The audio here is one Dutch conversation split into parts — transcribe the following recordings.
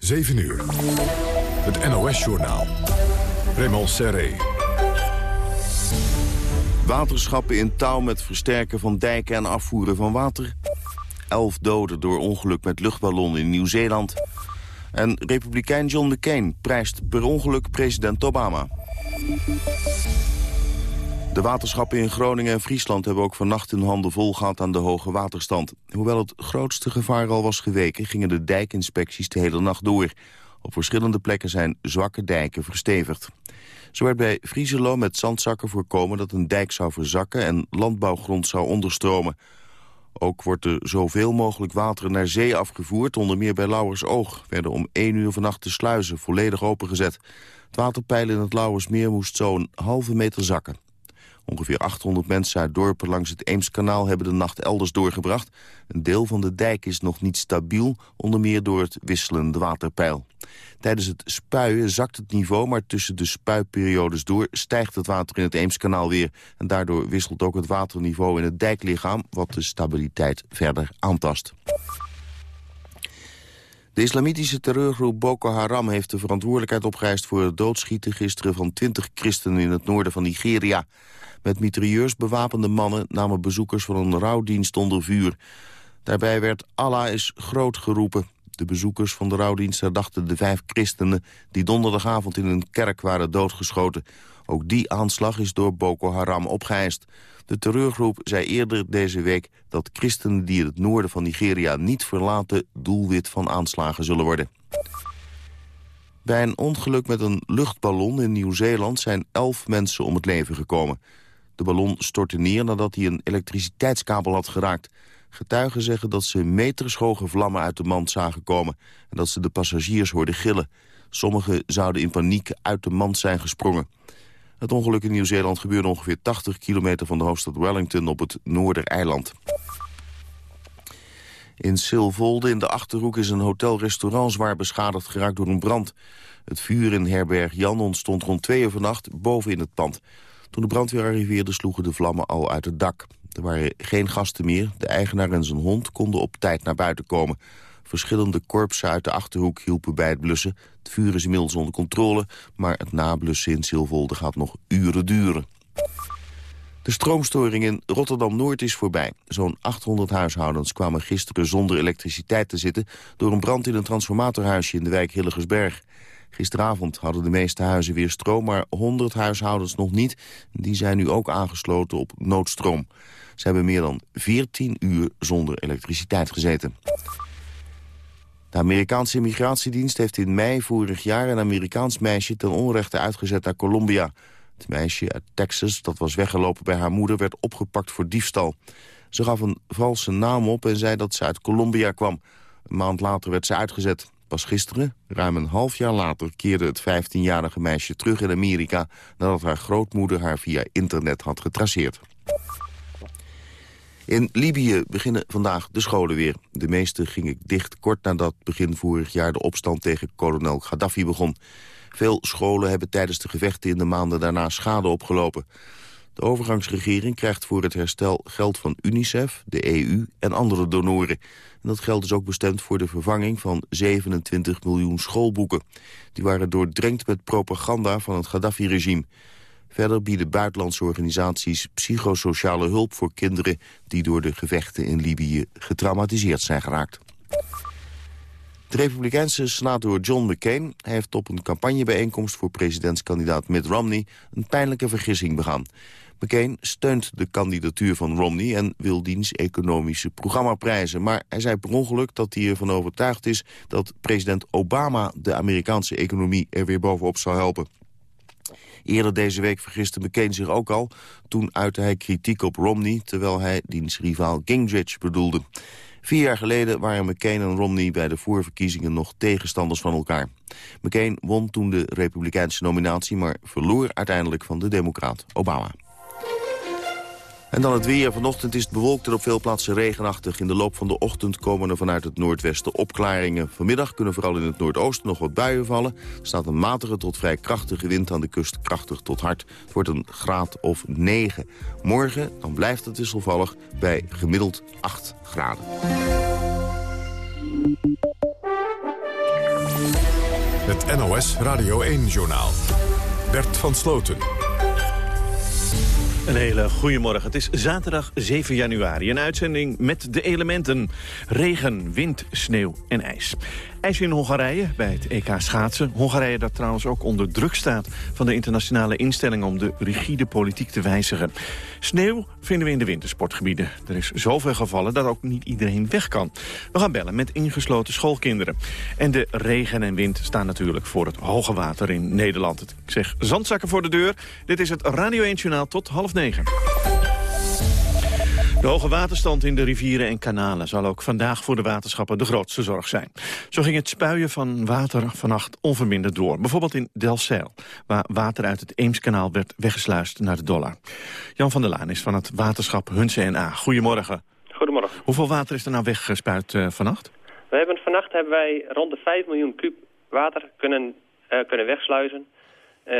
7 uur. Het NOS-journaal. Raymond Serré. Waterschappen in touw met versterken van dijken en afvoeren van water. Elf doden door ongeluk met luchtballon in Nieuw-Zeeland. En republikein John McCain prijst per ongeluk president Obama. De waterschappen in Groningen en Friesland hebben ook vannacht hun handen vol gehad aan de hoge waterstand. Hoewel het grootste gevaar al was geweken, gingen de dijkinspecties de hele nacht door. Op verschillende plekken zijn zwakke dijken verstevigd. Zo werd bij Frieselo met zandzakken voorkomen dat een dijk zou verzakken en landbouwgrond zou onderstromen. Ook wordt er zoveel mogelijk water naar zee afgevoerd, onder meer bij Lauwersoog. Werden om 1 uur vannacht de sluizen volledig opengezet. Het waterpeil in het Lauwersmeer moest zo'n halve meter zakken. Ongeveer 800 mensen uit dorpen langs het Eemskanaal hebben de nacht elders doorgebracht. Een deel van de dijk is nog niet stabiel, onder meer door het wisselende waterpeil. Tijdens het spuien zakt het niveau, maar tussen de spuiperiodes door stijgt het water in het Eemskanaal weer. En daardoor wisselt ook het waterniveau in het dijklichaam, wat de stabiliteit verder aantast. De islamitische terreurgroep Boko Haram heeft de verantwoordelijkheid opgeëist voor het doodschieten gisteren van 20 christenen in het noorden van Nigeria. Met mitrailleurs bewapende mannen namen bezoekers van een rouwdienst onder vuur. Daarbij werd Allah is groot geroepen. De bezoekers van de rouwdienst herdachten de vijf christenen... die donderdagavond in een kerk waren doodgeschoten. Ook die aanslag is door Boko Haram opgeëist. De terreurgroep zei eerder deze week dat christenen die het noorden van Nigeria niet verlaten... doelwit van aanslagen zullen worden. Bij een ongeluk met een luchtballon in Nieuw-Zeeland zijn elf mensen om het leven gekomen. De ballon stortte neer nadat hij een elektriciteitskabel had geraakt. Getuigen zeggen dat ze metershoge vlammen uit de mand zagen komen... en dat ze de passagiers hoorden gillen. Sommigen zouden in paniek uit de mand zijn gesprongen. Het ongeluk in Nieuw-Zeeland gebeurde ongeveer 80 kilometer van de hoofdstad Wellington op het Noordereiland. In Silvolde in de Achterhoek is een hotel-restaurant zwaar beschadigd geraakt door een brand. Het vuur in herberg Jan ontstond rond twee uur vannacht boven in het pand. Toen de brandweer arriveerde sloegen de vlammen al uit het dak. Er waren geen gasten meer. De eigenaar en zijn hond konden op tijd naar buiten komen. Verschillende korpsen uit de Achterhoek hielpen bij het blussen. Het vuur is inmiddels onder controle, maar het nablussen in Silvolde gaat nog uren duren. De stroomstoring in Rotterdam-Noord is voorbij. Zo'n 800 huishoudens kwamen gisteren zonder elektriciteit te zitten... door een brand in een transformatorhuisje in de wijk Hillegersberg. Gisteravond hadden de meeste huizen weer stroom, maar 100 huishoudens nog niet. Die zijn nu ook aangesloten op noodstroom. Ze hebben meer dan 14 uur zonder elektriciteit gezeten. De Amerikaanse immigratiedienst heeft in mei vorig jaar een Amerikaans meisje ten onrechte uitgezet naar Colombia. Het meisje uit Texas, dat was weggelopen bij haar moeder, werd opgepakt voor diefstal. Ze gaf een valse naam op en zei dat ze uit Colombia kwam. Een maand later werd ze uitgezet. Pas gisteren, ruim een half jaar later, keerde het 15-jarige meisje terug in Amerika... nadat haar grootmoeder haar via internet had getraceerd. In Libië beginnen vandaag de scholen weer. De meeste gingen dicht kort nadat begin vorig jaar de opstand tegen kolonel Gaddafi begon. Veel scholen hebben tijdens de gevechten in de maanden daarna schade opgelopen. De overgangsregering krijgt voor het herstel geld van UNICEF, de EU en andere donoren. En dat geld is ook bestemd voor de vervanging van 27 miljoen schoolboeken. Die waren doordrenkt met propaganda van het Gaddafi-regime. Verder bieden buitenlandse organisaties psychosociale hulp voor kinderen... die door de gevechten in Libië getraumatiseerd zijn geraakt. De republikeinse senator John McCain heeft op een campagnebijeenkomst voor presidentskandidaat Mitt Romney een pijnlijke vergissing begaan. McCain steunt de kandidatuur van Romney en wil diens economische programma prijzen. Maar hij zei per ongeluk dat hij ervan overtuigd is dat president Obama de Amerikaanse economie er weer bovenop zal helpen. Eerder deze week vergiste McCain zich ook al. Toen uitte hij kritiek op Romney, terwijl hij diens rivaal Gingrich bedoelde. Vier jaar geleden waren McCain en Romney bij de voorverkiezingen nog tegenstanders van elkaar. McCain won toen de republikeinse nominatie, maar verloor uiteindelijk van de democraat Obama. En dan het weer. Vanochtend is het bewolkt en op veel plaatsen regenachtig. In de loop van de ochtend komen er vanuit het noordwesten opklaringen. Vanmiddag kunnen vooral in het noordoosten nog wat buien vallen. Er staat een matige tot vrij krachtige wind aan de kust, krachtig tot hard. Het wordt een graad of 9. Morgen dan blijft het wisselvallig bij gemiddeld 8 graden. Het NOS Radio 1-journaal. Bert van Sloten. Een hele goede morgen. Het is zaterdag 7 januari. Een uitzending met de elementen. Regen, wind, sneeuw en ijs. IJs in Hongarije bij het EK schaatsen. Hongarije dat trouwens ook onder druk staat van de internationale instelling om de rigide politiek te wijzigen. Sneeuw vinden we in de wintersportgebieden. Er is zoveel gevallen dat ook niet iedereen weg kan. We gaan bellen met ingesloten schoolkinderen. En de regen en wind staan natuurlijk voor het hoge water in Nederland. Ik zeg zandzakken voor de deur. Dit is het Radio 1 Journaal tot half negen. De hoge waterstand in de rivieren en kanalen zal ook vandaag voor de waterschappen de grootste zorg zijn. Zo ging het spuien van water vannacht onverminderd door. Bijvoorbeeld in Delcel, waar water uit het Eemskanaal werd weggesluist naar de Dollar. Jan van der Laan is van het waterschap Hunze A. Goedemorgen. Goedemorgen. Hoeveel water is er nou weggespuit uh, vannacht? We hebben, vannacht hebben wij rond de 5 miljoen kub water kunnen, uh, kunnen wegsluizen. Uh,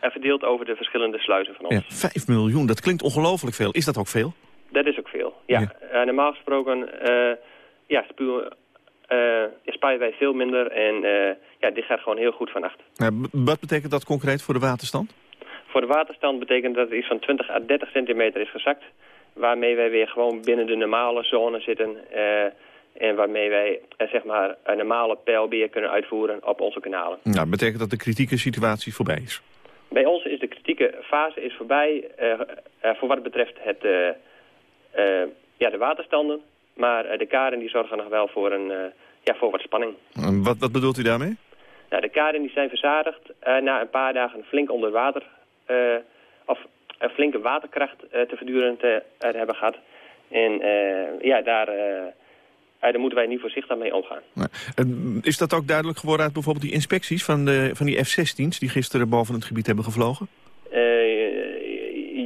en verdeeld over de verschillende sluizen van ons. Ja, 5 miljoen, dat klinkt ongelooflijk veel. Is dat ook veel? Dat is ook veel, ja. ja. Uh, normaal gesproken uh, ja, spuwen, uh, spuien wij veel minder en ja, dit gaat gewoon heel goed vannacht. Wat betekent dat concreet voor de waterstand? Voor de waterstand betekent dat het iets van 20 à 30 centimeter is gezakt. Waarmee wij weer gewoon binnen de normale zone zitten. en waarmee wij zeg maar, een normale pijlbeer kunnen uitvoeren op onze kanalen. Nou, betekent dat de kritieke situatie voorbij is? Bij ons is de kritieke fase is voorbij voor wat betreft het uh, ja, de waterstanden. Maar uh, de karen die zorgen nog wel voor, een, uh, ja, voor wat spanning. Wat, wat bedoelt u daarmee? Nou, de karen die zijn verzadigd na een paar dagen flink onder water... of een flinke waterkracht te verduren te, hebben gehad. En ja, daar... daar moeten wij niet voorzichtig mee omgaan. Is dat ook duidelijk geworden uit bijvoorbeeld die inspecties van, de, van die F-16's... die gisteren boven het gebied hebben gevlogen?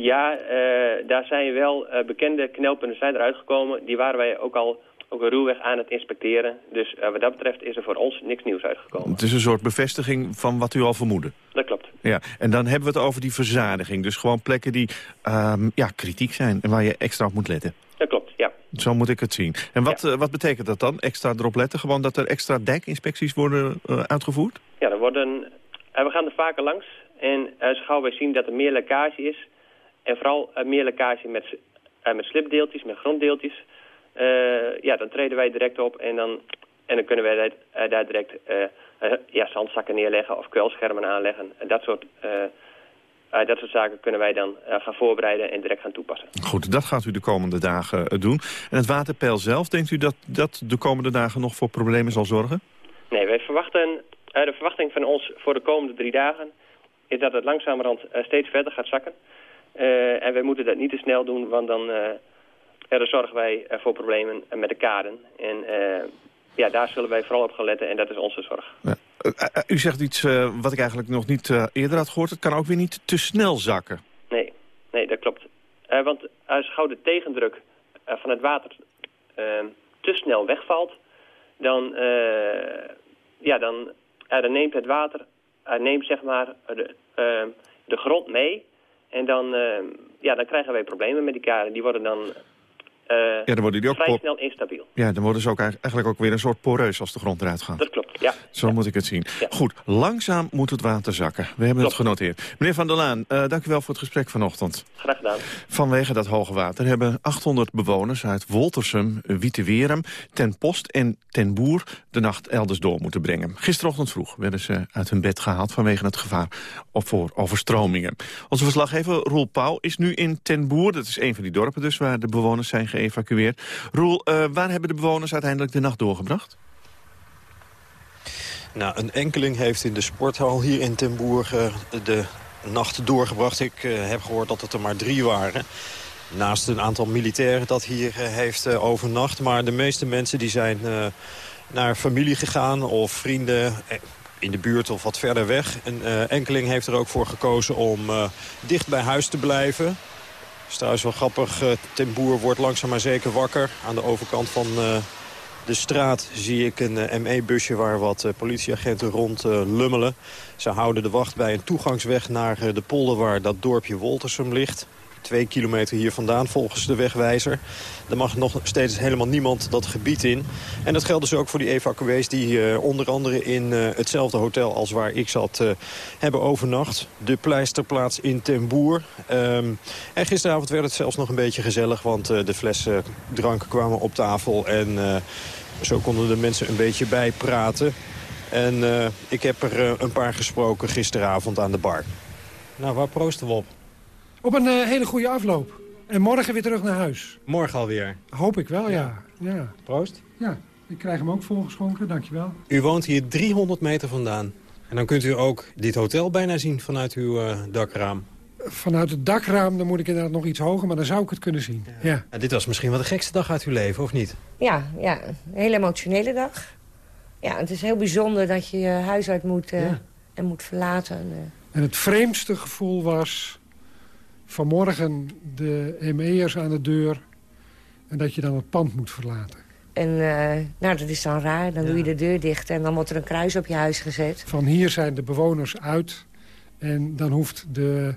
Ja, uh, daar zijn wel uh, bekende knelpunten zijn eruit gekomen. Die waren wij ook al ook een ruwweg aan het inspecteren. Dus uh, wat dat betreft is er voor ons niks nieuws uitgekomen. Het is een soort bevestiging van wat u al vermoedde. Dat klopt. Ja, en dan hebben we het over die verzadiging. Dus gewoon plekken die um, ja, kritiek zijn en waar je extra op moet letten. Dat klopt, ja. Zo moet ik het zien. En wat, ja. wat betekent dat dan, extra erop letten? Gewoon dat er extra dijkinspecties worden uitgevoerd? Ja, er worden, we gaan er vaker langs. En als gauw wij zien dat er meer lekkage is en vooral uh, meer lekkage met, uh, met slipdeeltjes, met gronddeeltjes. Uh, ja, dan treden wij direct op en dan, en dan kunnen wij daar, direct ja, zandzakken neerleggen of kwelschermen aanleggen. dat soort... dat soort zaken kunnen wij dan gaan voorbereiden en direct gaan toepassen. Goed, dat gaat u de komende dagen doen. En het waterpeil zelf, denkt u dat dat de komende dagen nog voor problemen zal zorgen? Nee, wij verwachten, de verwachting van ons voor de komende drie dagen is dat het langzamerhand steeds verder gaat zakken. Uh, en wij moeten dat niet te snel doen, want dan, uh, dan zorgen wij voor problemen met de kaden. En uh, ja, daar zullen wij vooral op gaan letten en dat is onze zorg. Ja. u zegt iets wat ik eigenlijk nog niet eerder had gehoord. Het kan ook weer niet te snel zakken. Nee, nee dat klopt. want als gauw de tegendruk van het water te snel wegvalt, dan, ja, dan, dan neemt het water neemt zeg maar de, de grond mee en dan, uh, ja, dan krijgen wij problemen met die karen. Die worden dan ja, dan worden die ook vrij snel instabiel. Ja, dan worden ze ook eigenlijk ook weer een soort poreus als de grond eruit gaat. Dat klopt, ja. Zo ja. moet ik het zien. Ja. Goed, langzaam moet het water zakken. We hebben klopt. het genoteerd. Meneer Van der Laan, uh, dank u wel voor het gesprek vanochtend. Graag gedaan. Vanwege dat hoge water hebben 800 bewoners uit Woltersum, Wietewerum, Ten Post en Ten Boer de nacht elders door moeten brengen. Gisterochtend vroeg werden ze uit hun bed gehaald vanwege het gevaar voor overstromingen. Onze verslaggever Roel Pauw is nu in Ten Boer. Dat is een van die dorpen dus waar de bewoners zijn geëvacueerd. Roel, uh, waar hebben de bewoners uiteindelijk de nacht doorgebracht? Nou, een enkeling heeft in de sporthal hier in Ten Boer uh, de nacht doorgebracht. Ik uh, heb gehoord dat het er maar drie waren. Naast een aantal militairen dat hier heeft overnacht. Maar de meeste mensen die zijn naar familie gegaan of vrienden in de buurt of wat verder weg. Een enkeling heeft er ook voor gekozen om dicht bij huis te blijven is trouwens wel grappig. Uh, Ten Boer wordt langzaam maar zeker wakker. Aan de overkant van uh, de straat zie ik een uh, ME-busje waar wat politieagenten rond lummelen. Ze houden de wacht bij een toegangsweg naar de polder waar dat dorpje Woltersum ligt. Twee kilometer hier vandaan volgens de wegwijzer. Er mag nog steeds helemaal niemand dat gebied in. En dat geldt dus ook voor die evacuees die uh, onder andere in uh, hetzelfde hotel als waar ik zat uh, hebben overnacht. De pleisterplaats in Ten Boer. Um, en gisteravond werd het zelfs nog een beetje gezellig, want de flessen drank kwamen op tafel en zo konden de mensen een beetje bijpraten. En ik heb er een paar gesproken gisteravond aan de bar. Nou, waar proosten we op? Op een uh, hele goede afloop. En morgen weer terug naar huis. Morgen alweer? Hoop ik wel, ja. ja. Proost? Ja, ik krijg hem ook volgeschonken, dankjewel. U woont hier 300 meter vandaan. En dan kunt u ook dit hotel bijna zien vanuit uw dakraam. Vanuit het dakraam dan moet ik inderdaad nog iets hoger, maar dan zou ik het kunnen zien. Ja. ja. ja dit was misschien wel de gekste dag uit uw leven, of niet? Ja, ja. een hele emotionele dag. Ja, het is heel bijzonder dat je je huis uit moet uh, ja. en moet verlaten. Uh. En het vreemdste gevoel was vanmorgen de ME'ers aan de deur... en dat je dan het pand moet verlaten. En uh, nou, dat is dan raar. Dan ja. doe je de deur dicht en dan wordt er een kruis op je huis gezet. Van hier zijn de bewoners uit. En dan hoeft de,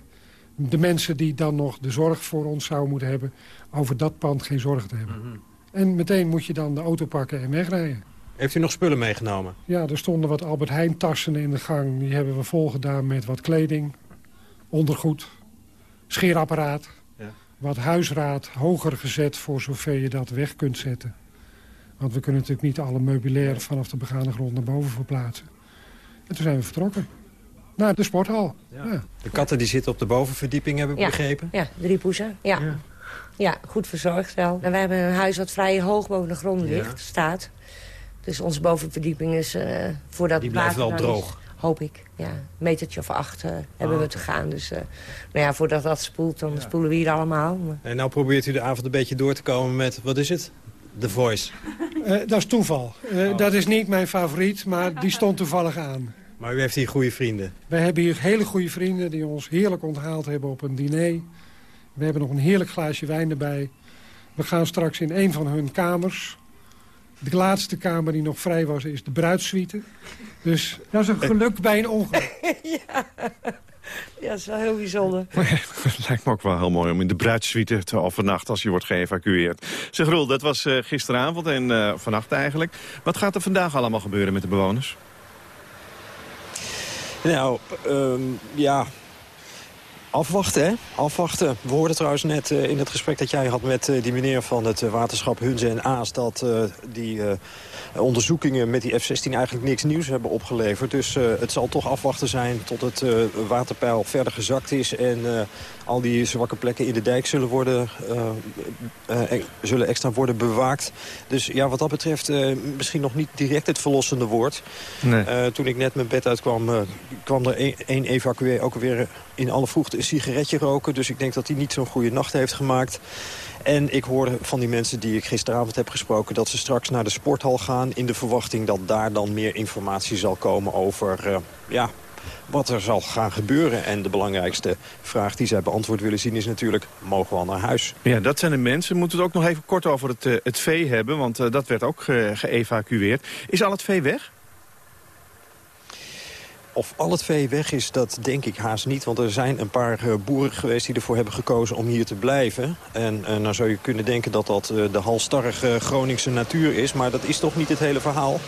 de mensen die dan nog de zorg voor ons zouden moeten hebben... over dat pand geen zorg te hebben. Mm -hmm. En meteen moet je dan de auto pakken en wegrijden. Heeft u nog spullen meegenomen? Ja, er stonden wat Albert Heijn tassen in de gang. Die hebben we volgedaan met wat kleding, ondergoed, scheerapparaat. Ja. Wat huisraad hoger gezet voor zover je dat weg kunt zetten. Want we kunnen natuurlijk niet alle meubilair vanaf de begane grond naar boven verplaatsen. En toen zijn we vertrokken. Naar de sporthal. Ja. Ja. De katten die zitten op de bovenverdieping, heb ik ja. begrepen? Ja, drie poezen. Ja. ja. goed verzorgd wel. En wij hebben een huis wat vrij hoog boven de grond ligt, staat. Dus onze bovenverdieping is uh, voordat Die blijft wel droog? Is, hoop ik. Ja, een metertje of acht uh, hebben we te gaan. Dus uh, nou ja, voordat dat spoelt, dan ja. spoelen we hier allemaal. En nou probeert u de avond een beetje door te komen met, wat is het? The Voice. dat is toeval. Oh. Dat is niet mijn favoriet, maar die stond toevallig aan. Maar u heeft hier goede vrienden? Wij hebben hier hele goede vrienden die ons heerlijk onthaald hebben op een diner. We hebben nog een heerlijk glaasje wijn erbij. We gaan straks in een van hun kamers de laatste kamer die nog vrij was is de bruidssuite. Dus dat is een geluk bij een ongeluk. ja. ja, dat is wel heel bijzonder. Het lijkt me ook wel heel mooi om in de bruidssuite te overnachten als je wordt geëvacueerd. Zeg Roel, dat was uh, gisteravond en uh, vannacht eigenlijk. Wat gaat er vandaag allemaal gebeuren met de bewoners? Nou, um, ja, Afwachten, hè? Afwachten. We hoorden trouwens net uh, in het gesprek dat jij had met uh, die meneer van het uh, waterschap Hunze en Aas... dat die onderzoekingen met die F-16 eigenlijk niks nieuws hebben opgeleverd. Dus het zal toch afwachten zijn tot het waterpeil verder gezakt is... en al die zwakke plekken in de dijk zullen, worden, zullen extra worden bewaakt. Dus ja, wat dat betreft misschien nog niet direct het verlossende woord. Nee. toen ik net mijn bed uitkwam, kwam er één evacuee ook weer in alle vroegte sigaretje roken. Dus ik denk dat hij niet zo'n goede nacht heeft gemaakt. En ik hoorde van die mensen die ik gisteravond heb gesproken... dat ze straks naar de sporthal gaan in de verwachting dat daar dan meer informatie zal komen over... Uh, ja, wat er zal gaan gebeuren. En de belangrijkste vraag die zij beantwoord willen zien is natuurlijk... mogen we al naar huis? Ja, dat zijn de mensen. We moeten het ook nog even kort over het, uh, het vee hebben... want uh, dat werd ook ge geëvacueerd. Is al het vee weg? Of al het vee weg is, dat denk ik haast niet. Want er zijn een paar boeren geweest die ervoor hebben gekozen om hier te blijven. En uh, nou zou je kunnen denken dat dat uh, de halstarrige Groningse natuur is. Maar dat is toch niet het hele verhaal.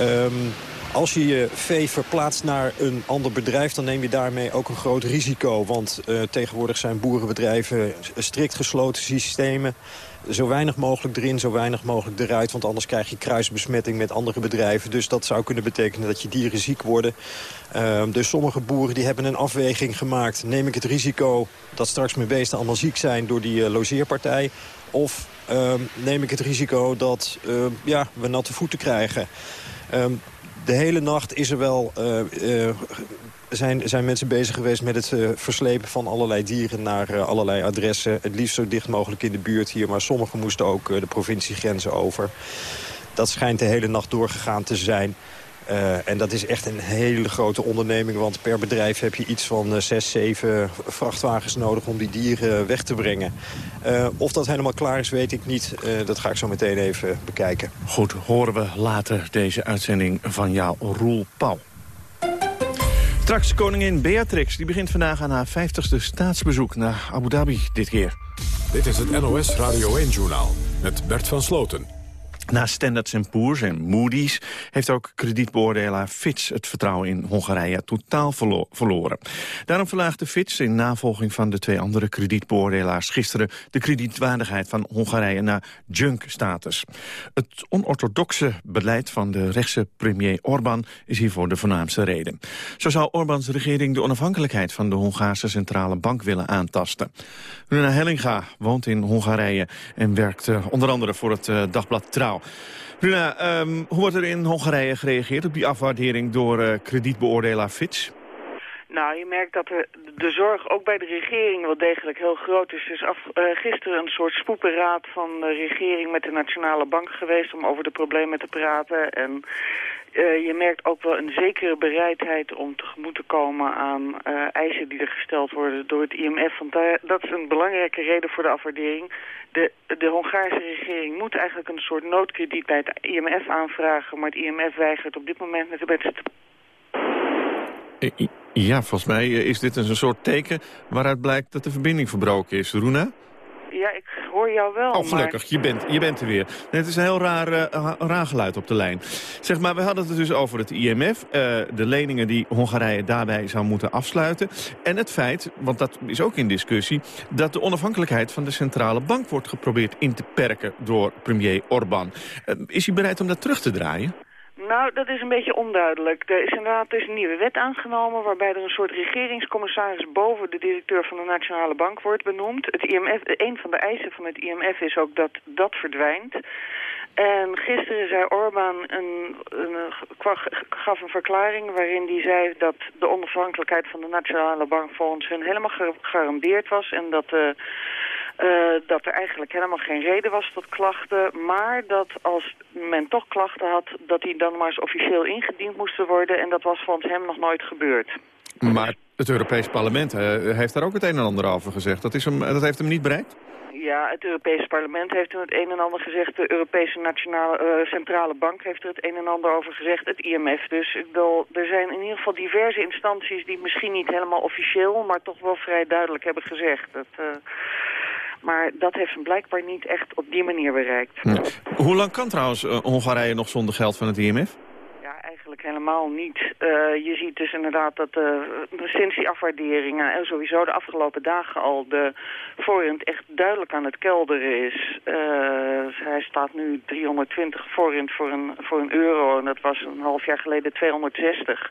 Um, als je je vee verplaatst naar een ander bedrijf... dan neem je daarmee ook een groot risico. Want uh, tegenwoordig zijn boerenbedrijven strikt gesloten systemen. Zo weinig mogelijk erin, zo weinig mogelijk eruit. Want anders krijg je kruisbesmetting met andere bedrijven. Dus dat zou kunnen betekenen dat je dieren ziek worden. Uh, dus sommige boeren die hebben een afweging gemaakt. Neem ik het risico dat straks mijn beesten allemaal ziek zijn... door die uh, logeerpartij? Of uh, neem ik het risico dat ja, we natte voeten krijgen? Ehm, de hele nacht is er wel, uh, uh, zijn, zijn mensen bezig geweest met het uh, verslepen van allerlei dieren naar allerlei adressen. Het liefst zo dicht mogelijk in de buurt hier, maar sommigen moesten ook de provinciegrenzen over. Dat schijnt de hele nacht doorgegaan te zijn. Uh, en dat is echt een hele grote onderneming, want per bedrijf heb je iets van uh, zes, zeven vrachtwagens nodig om die dieren weg te brengen. Uh, of dat helemaal klaar is, weet ik niet. dat ga ik zo meteen even bekijken. Goed, horen we later deze uitzending van jou, Roel Pauw. Straks koningin Beatrix. Die begint vandaag aan haar 50ste staatsbezoek naar Abu Dhabi dit keer. Dit is het NOS Radio 1-journaal met Bert van Sloten. Na Standard Poor's en Moody's heeft ook kredietbeoordelaar Fitch het vertrouwen in Hongarije totaal verloren. Daarom verlaagde Fitch in navolging van de twee andere kredietbeoordelaars gisteren de kredietwaardigheid van Hongarije naar junk-status. Het onorthodoxe beleid van de rechtse premier Orbán is hiervoor de voornaamste reden. Zo zou Orbáns regering de onafhankelijkheid van de Hongaarse centrale bank willen aantasten. Runa Hellinga woont in Hongarije en werkt uh, onder andere voor het uh, dagblad Trouw. Runa, um, hoe wordt er in Hongarije gereageerd op die afwaardering door uh, kredietbeoordelaar Fitch? Nou, je merkt dat er de zorg ook bij de regering wel degelijk heel groot is. Er is af, uh, gisteren een soort spoepenraad van de regering met de Nationale Bank geweest... om over de problemen te praten. En uh, je merkt ook wel een zekere bereidheid om tegemoet te komen aan uh, eisen die er gesteld worden door het IMF. Want dat is een belangrijke reden voor de afwaardering. De, de Hongaarse regering moet eigenlijk een soort noodkrediet bij het IMF aanvragen, maar het IMF weigert op dit moment met de. Ja, volgens mij is dit een soort teken waaruit blijkt dat de verbinding verbroken is. Roena? Ja, ik hoor jou wel. Oh, gelukkig. Je, bent, je bent er weer. het is een heel raar, uh, raar geluid op de lijn. Zeg maar, we hadden het dus over het IMF. Uh, de leningen die Hongarije daarbij zou moeten afsluiten. En het feit, want dat is ook in discussie... dat de onafhankelijkheid van de centrale bank wordt geprobeerd in te perken door premier Orbán. Uh, is hij bereid om dat terug te draaien? Nou, dat is een beetje onduidelijk. Er is inderdaad een nieuwe wet aangenomen... waarbij er een soort regeringscommissaris boven de directeur van de Nationale Bank wordt benoemd. Het IMF, een van de eisen van het IMF is ook dat dat verdwijnt. En gisteren zei Orbán een, een, gaf een verklaring waarin hij zei dat de onafhankelijkheid van de Nationale Bank volgens hun helemaal gegarandeerd was. En dat de uh, dat er eigenlijk helemaal geen reden was tot klachten. Maar dat als men toch klachten had, dat die dan maar eens officieel ingediend moesten worden. En dat was volgens hem nog nooit gebeurd. Maar het Europees Parlement heeft daar ook het een en ander over gezegd. Dat, is hem, dat heeft hem niet bereikt? Ja, het Europese parlement heeft er het een en ander gezegd. De Europese Nationale uh, Centrale Bank heeft er het een en ander over gezegd. Het IMF dus. Ik bedoel, er zijn in ieder geval diverse instanties die misschien niet helemaal officieel... maar toch wel vrij duidelijk hebben gezegd. Dat, uh, maar dat heeft hem blijkbaar niet echt op die manier bereikt. Hoe lang kan trouwens uh, Hongarije nog zonder geld van het IMF? Ja, eigenlijk helemaal niet. Uh, je ziet dus inderdaad dat uh, sinds die afwaarderingen en sowieso de afgelopen dagen al de voorrend echt duidelijk aan het kelderen is. hij staat nu 320 voorrend voor een, voor een euro en dat was een half jaar geleden 260.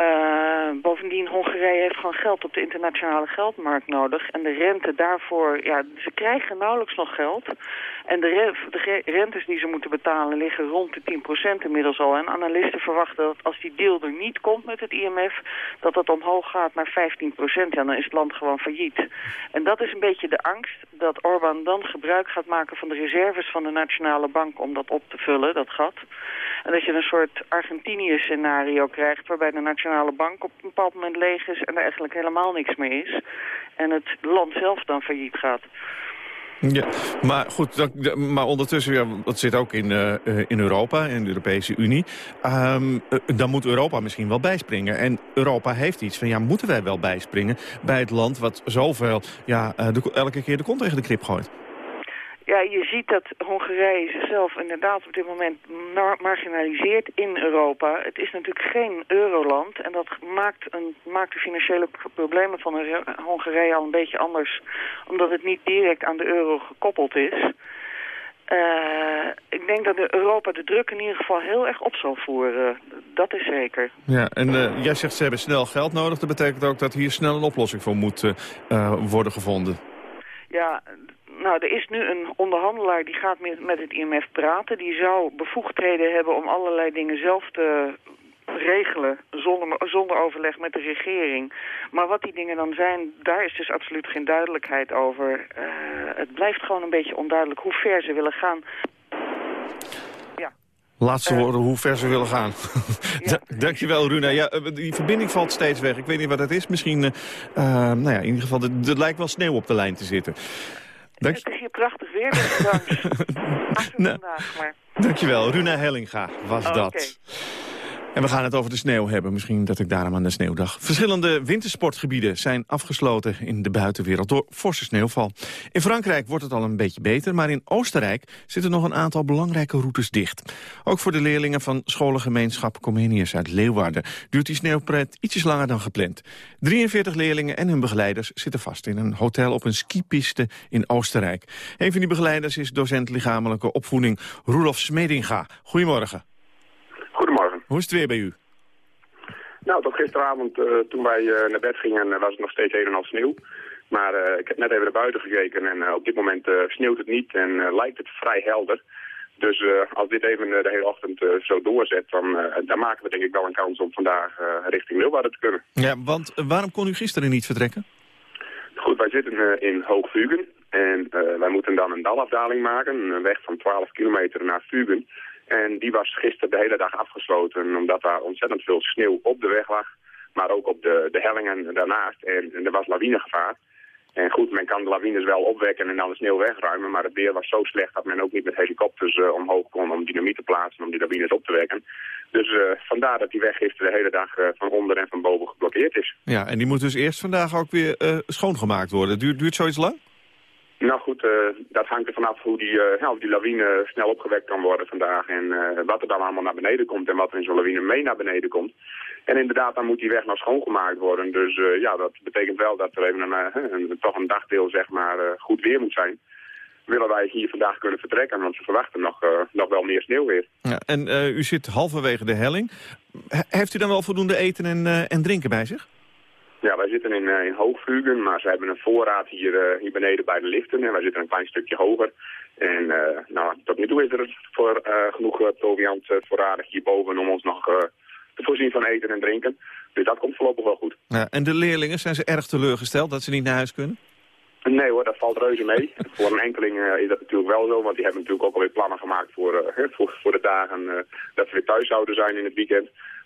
Uh, bovendien, Hongarije heeft gewoon geld op de internationale geldmarkt nodig. En de rente daarvoor, ja, ze krijgen nauwelijks nog geld. En de, de rentes die ze moeten betalen liggen rond de 10% inmiddels al. En analisten verwachten dat als die deal er niet komt met het IMF... dat dat omhoog gaat naar 15%. Ja, dan is het land gewoon failliet. En dat is een beetje de angst dat Orbán dan gebruik gaat maken van de reserves van de Nationale Bank... om dat op te vullen, dat gat. En dat je een soort Argentinië-scenario krijgt... waarbij de Nationale Bank op een bepaald moment leeg is... en er eigenlijk helemaal niks meer is. En het land zelf dan failliet gaat. Ja, maar goed, dat, maar ondertussen, ja, dat zit ook in, uh, in Europa, in de Europese Unie. Um, dan moet Europa misschien wel bijspringen. En Europa heeft iets van, ja, moeten wij wel bijspringen bij het land wat zoveel, ja, elke keer de kont tegen de krip gooit? Ja, je ziet dat Hongarije zichzelf inderdaad op dit moment marginaliseert in Europa. Het is natuurlijk geen euroland en dat maakt, een, maakt de financiële problemen van Hongarije al een beetje anders. Omdat het niet direct aan de euro gekoppeld is. Uh, ik denk dat Europa de druk in ieder geval heel erg op zal voeren. Dat is zeker. Ja, en uh, jij zegt ze hebben snel geld nodig. Dat betekent ook dat hier snel een oplossing voor moet uh, worden gevonden. Ja, nou, er is nu een onderhandelaar die gaat met, met het IMF praten. Die zou bevoegdheden hebben om allerlei dingen zelf te regelen zonder, zonder overleg met de regering. Maar wat die dingen dan zijn, daar is dus absoluut geen duidelijkheid over. Uh, het blijft gewoon een beetje onduidelijk hoe ver ze willen gaan. Ja. Laatste uh, woorden, hoe ver ze willen gaan. Ja. Dankjewel, Runa. Ja, die verbinding valt steeds weg. Ik weet niet wat dat is. Misschien, uh, nou ja, in ieder geval, er lijkt wel sneeuw op de lijn te zitten. Dank... Het is hier prachtig weer, dus nou, vandaag. Maar... Dankjewel, Runa Hellinga was oh, dat. En we gaan het over de sneeuw hebben. Misschien dat ik daarom aan de sneeuwdag. Verschillende wintersportgebieden zijn afgesloten in de buitenwereld door forse sneeuwval. In Frankrijk wordt het al een beetje beter, maar in Oostenrijk zitten nog een aantal belangrijke routes dicht. Ook voor de leerlingen van scholengemeenschap Comenius uit Leeuwarden duurt die sneeuwpret ietsjes langer dan gepland. 43 leerlingen en hun begeleiders zitten vast in een hotel op een skipiste in Oostenrijk. Een van die begeleiders is docent lichamelijke opvoeding Roelof Smedinga. Goedemorgen. Hoe is het weer bij u? Nou, tot gisteravond uh, toen wij uh, naar bed gingen was het nog steeds helemaal sneeuw. Maar uh, ik heb net even naar buiten gekeken en op dit moment sneeuwt het niet en lijkt het vrij helder. Dus als dit even de hele ochtend zo doorzet, dan, dan, maken we denk ik wel een kans om vandaag richting Leeuwarden te kunnen. Ja, want waarom kon u gisteren niet vertrekken? Goed, wij zitten in Hoogvugen en wij moeten dan een dalafdaling maken. Een weg van 12 kilometer naar Vugen. En die was gisteren de hele dag afgesloten omdat daar ontzettend veel sneeuw op de weg lag. Maar ook op de, de hellingen daarnaast. En, er was lawinegevaar. En goed, men kan de lawines wel opwekken en dan de sneeuw wegruimen. Maar het weer was zo slecht dat men ook niet met helikopters uh, omhoog kon om dynamiet te plaatsen om die lawines op te wekken. Dus uh, vandaar dat die weg gisteren de hele dag uh, van onder en van boven geblokkeerd is. Ja, en die moet dus eerst vandaag ook weer schoongemaakt worden. Duurt, duurt zoiets lang? Nou goed, uh, dat hangt er vanaf hoe die, uh, nou, die lawine snel opgewekt kan worden vandaag. En uh, wat er dan allemaal naar beneden komt en wat er in zo'n lawine mee naar beneden komt. En inderdaad, dan moet die weg nog schoongemaakt worden. Dus ja, dat betekent wel dat er even een, een, toch een dagdeel zeg maar, goed weer moet zijn. Willen wij hier vandaag kunnen vertrekken, want we verwachten nog, nog wel meer sneeuw weer. Ja, en u zit halverwege de helling. heeft u dan wel voldoende eten en, en drinken bij zich? Ja, wij zitten in, uh, in Hoogvugen, maar ze hebben een voorraad hier, uh, hier beneden bij de liften. En wij zitten een klein stukje hoger. En uh, nou, tot nu toe is er voor, genoeg proviant voorradig hierboven om ons nog te voorzien van eten en drinken. Dus dat komt voorlopig wel goed. Ja, en de leerlingen, zijn ze erg teleurgesteld dat ze niet naar huis kunnen? Nee hoor, dat valt reuze mee. voor een enkeling is dat natuurlijk wel zo, want die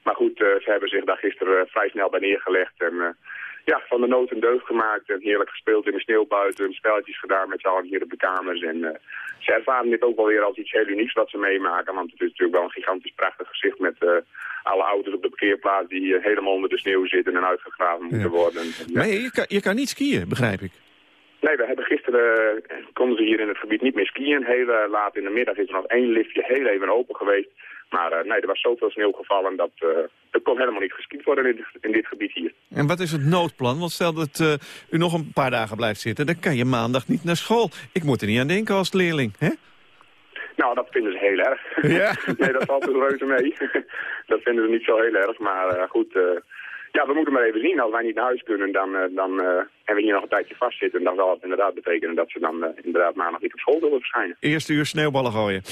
Maar goed, uh, ze hebben zich daar gisteren uh, vrij snel bij neergelegd. En uh, ja, van de nood een deugd gemaakt. En heerlijk gespeeld in de sneeuw buiten. Spelletjes gedaan met z'n allen hier op de kamers. En ze ervaren dit ook wel weer als iets heel unieks wat ze meemaken. Want het is natuurlijk wel een gigantisch prachtig gezicht met alle auto's op de parkeerplaats... die helemaal onder de sneeuw zitten en uitgegraven moeten worden. En, maar je kan, je kan niet skiën, begrijp ik. Nee, we hebben gisteren, konden ze hier in het gebied niet meer skiën. Heel laat in de middag is er nog één liftje heel even open geweest. Maar uh, nee, er was zoveel sneeuw gevallen dat uh, er kon helemaal niet geskiet worden in dit, in dit, gebied hier. En wat is het noodplan? Want stel dat uh, u nog een paar dagen blijft zitten, dan kan je maandag niet naar school. Ik moet er niet aan denken als leerling, hè? Nou, dat vinden ze heel erg. Ja? nee, dat valt er reuze mee. dat vinden ze niet zo heel erg, maar goed... ja, we moeten maar even zien. Als wij niet naar huis kunnen dan, dan, en we hier nog een tijdje vastzitten... dan zal het inderdaad betekenen dat ze dan inderdaad maandag niet op school willen verschijnen. Eerste uur sneeuwballen gooien.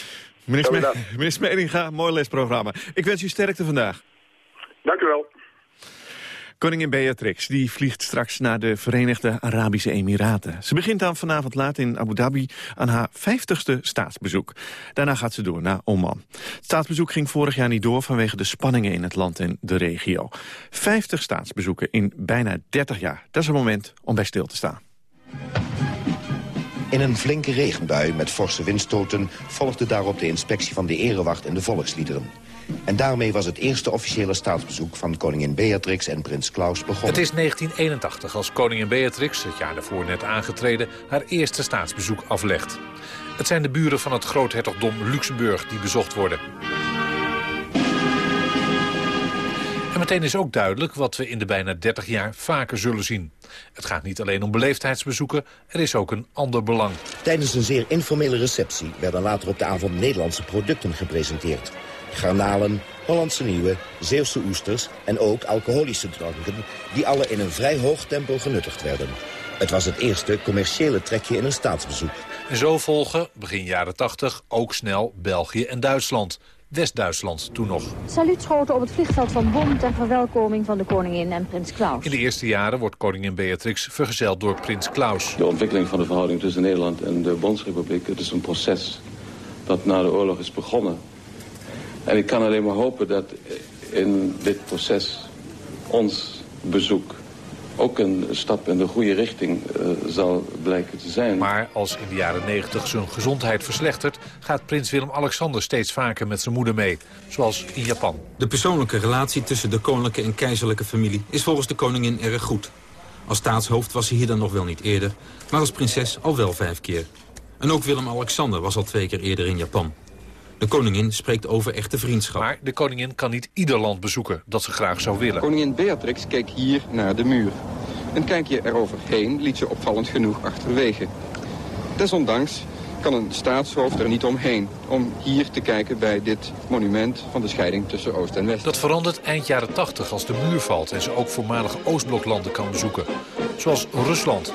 Meneer, Sme meneer Smeringa, mooi lesprogramma. Ik wens u sterkte vandaag. Dank u wel. Koningin Beatrix die vliegt straks naar de Verenigde Arabische Emiraten. Ze begint dan vanavond laat in Abu Dhabi aan haar 50ste staatsbezoek. Daarna gaat ze door naar Oman. Het staatsbezoek ging vorig jaar niet door vanwege de spanningen in het land en de regio. 50 staatsbezoeken in bijna 30 jaar. Dat is een moment om bij stil te staan. In een flinke regenbui met forse windstoten volgde daarop de inspectie van de erewacht en de volksliederen. En daarmee was het eerste officiële staatsbezoek van koningin Beatrix en prins Klaus begonnen. Het is 1981 als koningin Beatrix, het jaar daarvoor net aangetreden, haar eerste staatsbezoek aflegt. Het zijn de buren van het groothertogdom Luxemburg die bezocht worden. En meteen is ook duidelijk wat we in de bijna 30 jaar vaker zullen zien. Het gaat niet alleen om beleefdheidsbezoeken, er is ook een ander belang. Tijdens een zeer informele receptie werden later op de avond Nederlandse producten gepresenteerd. Garnalen, Hollandse nieuwe, Zeeuwse oesters en ook alcoholische dranken... die alle in een vrij hoog tempo genuttigd werden. Het was het eerste commerciële trekje in een staatsbezoek. En zo volgen, begin jaren 80, ook snel België en Duitsland. West-Duitsland toen nog. Saluutschoten op het vliegveld van Bonn ter verwelkoming van de koningin en prins Klaus. In de eerste jaren wordt koningin Beatrix vergezeld door prins Klaus. De ontwikkeling van de verhouding tussen Nederland en de Bondsrepubliek... het is een proces dat na de oorlog is begonnen. En ik kan alleen maar hopen dat in dit proces ons bezoek ook een stap in de goede richting uh, zal blijken te zijn. Maar als in de jaren 90 zijn gezondheid verslechtert... gaat prins Willem-Alexander steeds vaker met zijn moeder mee. Zoals in Japan. De persoonlijke relatie tussen de koninklijke en keizerlijke familie... is volgens de koningin erg goed. Als staatshoofd was ze hier dan nog wel niet eerder... maar als prinses al wel vijf keer. En ook Willem-Alexander was al twee keer eerder in Japan. De koningin spreekt over echte vriendschap. Maar de koningin kan niet ieder land bezoeken dat ze graag zou willen. Koningin Beatrix keek hier naar de muur. Een kijkje eroverheen liet ze opvallend genoeg achterwege. Desondanks kan een staatshoofd er niet omheen... om hier te kijken bij dit monument van de scheiding tussen Oost en West. Dat verandert eind jaren 80 als de muur valt... en ze ook voormalige Oostbloklanden kan bezoeken. Zoals Rusland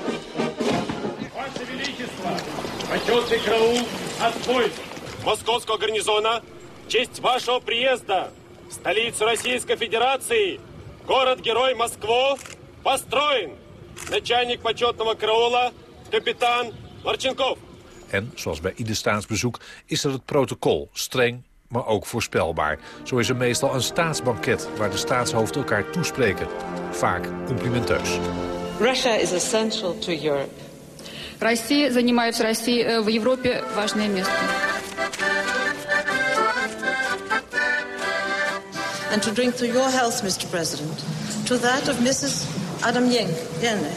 Московского гарнизона в честь вашего приезда в столицу Российской Федерации, город-герой Москву, построен начальник почетного караула, капитан Марченков. En, zoals bij ieder staatsbezoek, is er het protocol. Streng, maar ook voorspelbaar. Zo is er meestal een staatsbanket waar de staatshoofden elkaar toespreken. Vaak complimenteus. Russia is essential to Europe. Россия занимает в России, в Европе важное место. And to drink to your health, Mr. President, to that of Mrs. Adam Ying, Yene,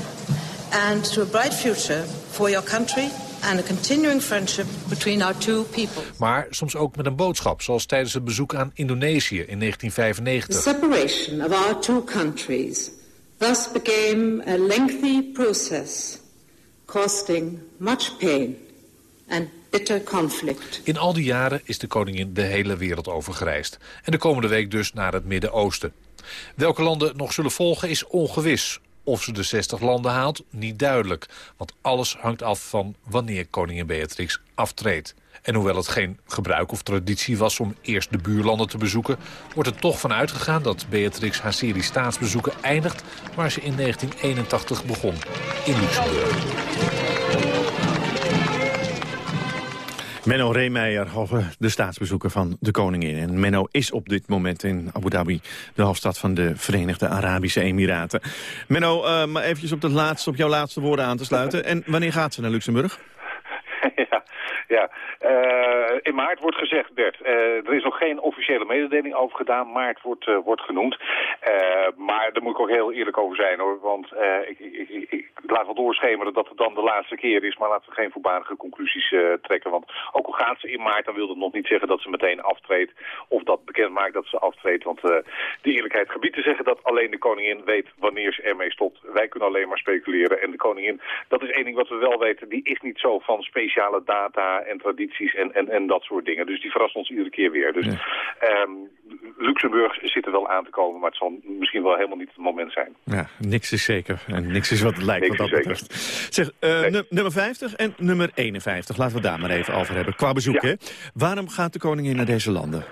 and to a bright future for your country and a continuing friendship between our two people. Maar soms ook met een boodschap, zoals tijdens het bezoek aan Indonesië in 1995. The separation of our two countries thus became a lengthy process, costing much pain and bitter conflict. In al die jaren is de koningin de hele wereld over gereisd. En de komende week dus naar het Midden-Oosten. Welke landen nog zullen volgen is ongewis. Of ze de 60 landen haalt, niet duidelijk. Want alles hangt af van wanneer koningin Beatrix aftreedt. En hoewel het geen gebruik of traditie was om eerst de buurlanden te bezoeken... wordt er toch van uitgegaan dat Beatrix haar serie staatsbezoeken eindigt... waar ze in 1981 begon, in Luxemburg. Menno Reemeijer de staatsbezoeker van de koningin. En Menno is op dit moment in Abu Dhabi, de hoofdstad van de Verenigde Arabische Emiraten. Menno, uh, maar eventjes op, het laatste, op jouw laatste woorden aan te sluiten. En wanneer gaat ze naar Luxemburg? Ja. Uh, in maart wordt gezegd, Bert. Uh, er is nog geen officiële mededeling over gedaan. Maart wordt, uh, wordt genoemd. maar daar moet ik ook heel eerlijk over zijn, hoor. Want ik, ik, ik, ik, laat wel doorschemeren dat het dan de laatste keer is. Maar laten we geen voorbarige conclusies trekken. Want ook al gaat ze in maart, dan wil dat nog niet zeggen dat ze meteen aftreedt. Of dat bekend maakt dat ze aftreedt. Want de eerlijkheid gebied te zeggen dat alleen de koningin weet wanneer ze ermee stopt. Wij kunnen alleen maar speculeren. En de koningin, dat is één ding wat we wel weten. Die is niet zo van speciale data en tradities en, en, en dat soort dingen. Dus die verrast ons iedere keer weer. Dus ehm, Luxemburg zit er wel aan te komen, maar het zal misschien wel helemaal niet het moment zijn. Ja, niks is zeker. En niks is wat het lijkt wat dat betreft. Zeg, uh, nee. nummer 50 en nummer 51. Laten we daar maar even over hebben. Qua bezoek, ja. hè? Waarom gaat de koningin naar deze landen?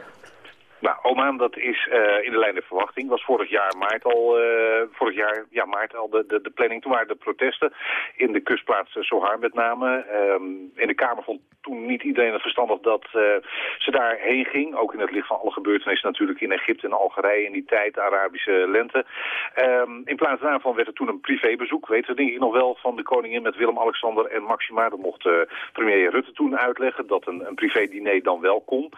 Nou, Oman, dat is uh, in de lijn der verwachting. Was vorig jaar maart al, uh, vorig jaar, ja, maart al de, de, planning. Toen waren de protesten in de kustplaats Sohar met name. Um, in de Kamer vond toen niet iedereen het verstandig dat uh, ze daarheen ging. Ook in het licht van alle gebeurtenissen natuurlijk in Egypte en Algerije in die tijd, de Arabische lente. Um, in plaats daarvan werd er toen een privébezoek, weten we denk ik nog wel, van de koningin met Willem-Alexander en Maxima. Dat mocht premier Rutte toen uitleggen, dat een, een privé-diner dan wel kon.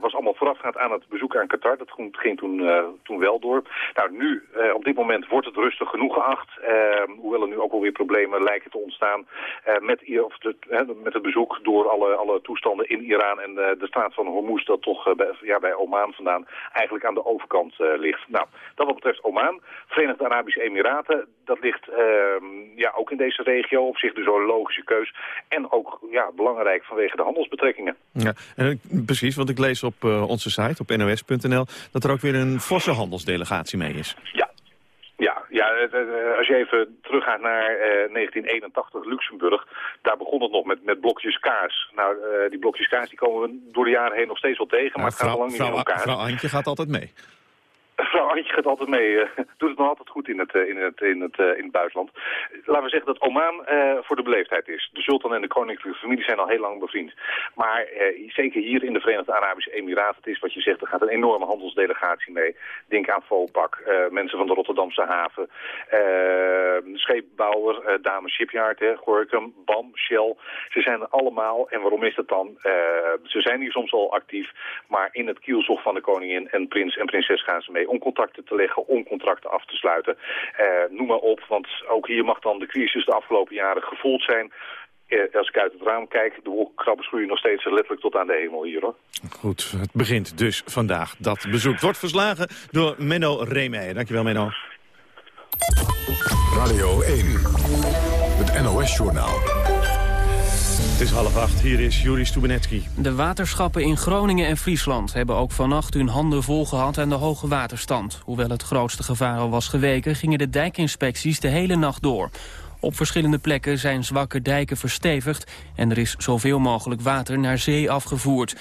was allemaal voorafgaand aan het bezoek aan Qatar. Dat ging toen, uh, toen wel door. Nou, nu, uh, op dit moment wordt het rustig genoeg geacht. Uh, hoewel er nu ook alweer problemen lijken te ontstaan met, of met het bezoek door alle, alle toestanden in Iran en de straat van Hormuz, dat toch bij, ja, bij Oman vandaan eigenlijk aan de overkant ligt. Nou, dat wat betreft Oman. Verenigde Arabische Emiraten, dat ligt ehm, ja, ook in deze regio. Op zich dus een logische keus. En ook ja, belangrijk vanwege de handelsbetrekkingen. Ja, en, precies, want ik lees op onze site, op nos.nl, dat er ook weer een forse handelsdelegatie mee is. Ja, ja, ja, als je even teruggaat naar uh, 1981 Luxemburg, daar begon het nog met, met blokjes kaas. Nou, uh, die blokjes kaas die komen we door de jaren heen nog steeds wel tegen, maar, maar het gaat lang niet in elkaar. Vrouw Antje gaat altijd mee. Vrouw Arntje gaat altijd mee. Uh, doet het nog altijd goed in het, uh, in het, in het, uh, in het buitenland. Laten we zeggen dat Oman voor de beleefdheid is. De sultan en de koninklijke familie zijn al heel lang bevriend. Maar zeker hier in de Verenigde Arabische Emiraten, het is wat je zegt, er gaat een enorme handelsdelegatie mee. Denk aan Vopak, mensen van de Rotterdamse haven, scheepbouwer, Dame Shipyard, hè, Gorkum, BAM, Shell. Ze zijn er allemaal. En waarom is dat dan? ze zijn hier soms al actief, maar in het kielzog van de koningin en prins en prinses gaan ze mee om contacten te leggen, om contracten af te sluiten. Uh, noem maar op, want ook hier mag dan de crisis de afgelopen jaren gevoeld zijn eh, als ik uit het raam kijk, de wolkenkrabben groeien nog steeds letterlijk tot aan de hemel hier hoor. Goed, het begint dus vandaag. Dat bezoek wordt verslagen door Menno Reemeijer. Dankjewel Menno. Radio 1, het NOS-journaal. Het is half acht, hier is Juri Stubenetski. De waterschappen in Groningen en Friesland hebben ook vannacht hun handen vol gehad aan de hoge waterstand. Hoewel het grootste gevaar al was geweken, gingen de dijkinspecties de hele nacht door. Op verschillende plekken zijn zwakke dijken verstevigd en er is zoveel mogelijk water naar zee afgevoerd.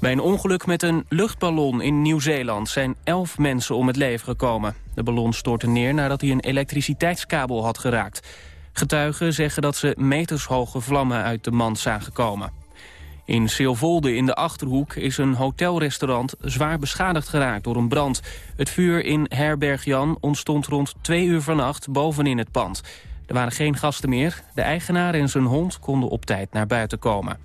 Bij een ongeluk met een luchtballon in Nieuw-Zeeland zijn elf mensen om het leven gekomen. De ballon stortte neer nadat hij een elektriciteitskabel had geraakt. Getuigen zeggen dat ze metershoge vlammen uit de mand zagen komen. In Silvolde in de Achterhoek is een hotelrestaurant zwaar beschadigd geraakt door een brand. Het vuur in Herberg Jan ontstond rond twee uur vannacht bovenin het pand. Er waren geen gasten meer. De eigenaar en zijn hond konden op tijd naar buiten komen.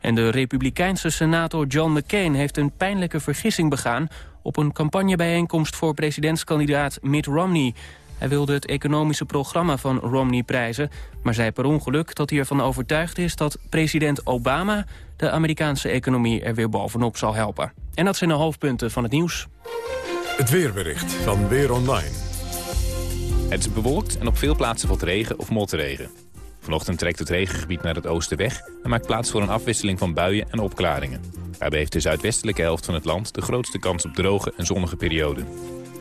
En de republikeinse senator John McCain heeft een pijnlijke vergissing begaan... op een campagnebijeenkomst voor presidentskandidaat Mitt Romney. Hij wilde het economische programma van Romney prijzen... maar zei per ongeluk dat hij ervan overtuigd is dat president Obama... de Amerikaanse economie er weer bovenop zal helpen. En dat zijn de hoofdpunten van het nieuws. Het weerbericht van Weer Online. Het is bewolkt en op veel plaatsen valt regen of motregen. Vanochtend trekt het regengebied naar het oosten weg... en maakt plaats voor een afwisseling van buien en opklaringen. Daarbij heeft de zuidwestelijke helft van het land... de grootste kans op droge en zonnige perioden.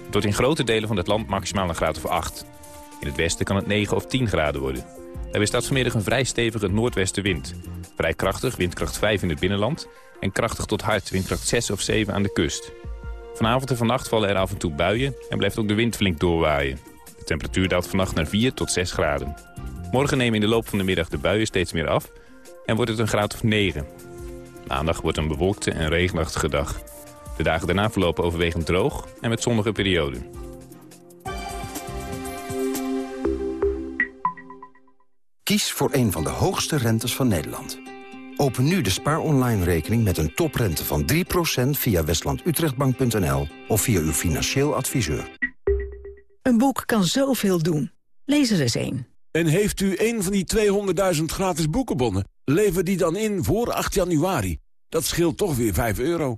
Tot in grote delen van het land maximaal een graad of 8. In het westen kan het 9 of 10 graden worden. Er staat vanmiddag een vrij stevige noordwestenwind. Vrij krachtig, windkracht 5 in het binnenland... en krachtig tot hard, windkracht 6 of 7 aan de kust. Vanavond en vannacht vallen er af en toe buien... en blijft ook de wind flink doorwaaien. De temperatuur daalt vannacht naar 4 tot 6 graden. Morgen nemen in de loop van de middag de buien steeds meer af... en wordt het een graad of 9. Maandag wordt een bewolkte en regenachtige dag. De dagen daarna verlopen overwegend droog en met zonnige perioden. Kies voor een van de hoogste rentes van Nederland. Open nu de Spaar Online rekening met een toprente van 3% via westlandutrechtbank.nl of via uw financieel adviseur. Een boek kan zoveel doen. Lees er eens één. En heeft u een van die 200.000 gratis boekenbonnen? Lever die dan in voor 8 januari. Dat scheelt toch weer 5 euro.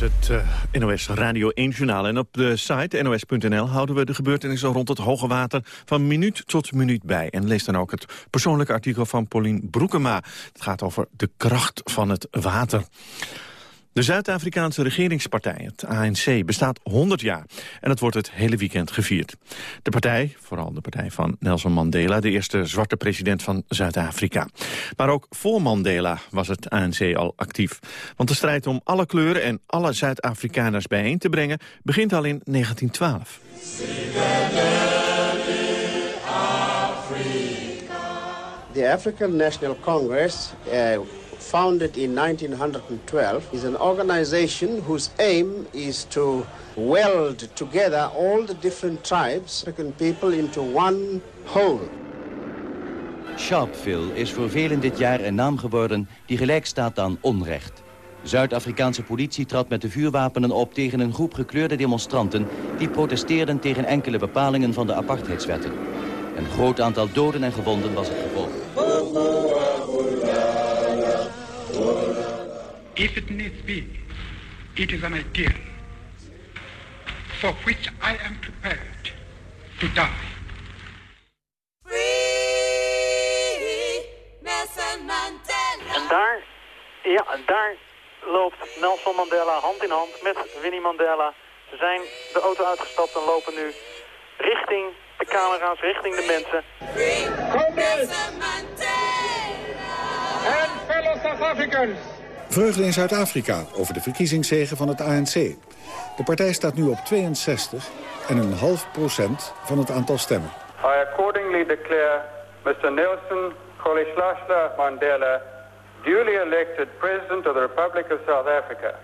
Het uh, NOS Radio 1 Journaal. En op de site nos.nl houden we de gebeurtenissen rond het hoge water van minuut tot minuut bij. En lees dan ook het persoonlijke artikel van Paulien Broekema. Het gaat over de kracht van het water. De Zuid-Afrikaanse regeringspartij, het ANC, bestaat 100 jaar. En dat wordt het hele weekend gevierd. De partij, vooral de partij van Nelson Mandela... de eerste zwarte president van Zuid-Afrika. Maar ook voor Mandela was het ANC al actief. Want de strijd om alle kleuren en alle Zuid-Afrikaners bijeen te brengen... begint al in 1912. The African National Congress uh, founded in 1912, is an organization whose aim is to weld together all the different tribes, African people, into one whole. Sharpeville is voor velen dit jaar een naam geworden die gelijk staat aan onrecht. Zuid-Afrikaanse politie trad met de vuurwapenen op tegen een groep gekleurde demonstranten... die protesteerden tegen enkele bepalingen van de apartheidswetten. Een groot aantal doden en gewonden was het gevolg. If it needs be, it is an ideal for which I am prepared to die. Free En daar, ja, daar loopt Nelson Mandela hand in hand met Winnie Mandela. Ze zijn de auto uitgestapt en lopen nu richting de camera's, richting de mensen. En fellow South Africans. Vreugde in Zuid-Afrika over de verkiezingszegen van het ANC. De partij staat nu op 62 en een half procent van het aantal stemmen. I accordingly declare Mr. Nelson Rolihlahla Mandela duly elected President of the Republic of South Africa.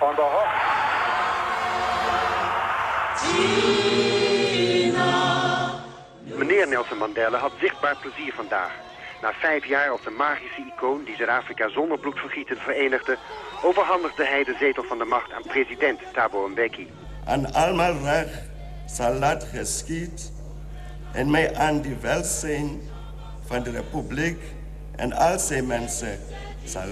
On behalf... Meneer Nelson Mandela had zichtbaar plezier vandaag. Na vijf jaar als de magische icoon die Zuid-Afrika zonder bloedvergieten verenigde... overhandigde hij de zetel van de macht aan president Thabo Mbeki. Aan allemaal recht zal laat geschied en mij aan die welzijn van de republiek en al zijn mensen zal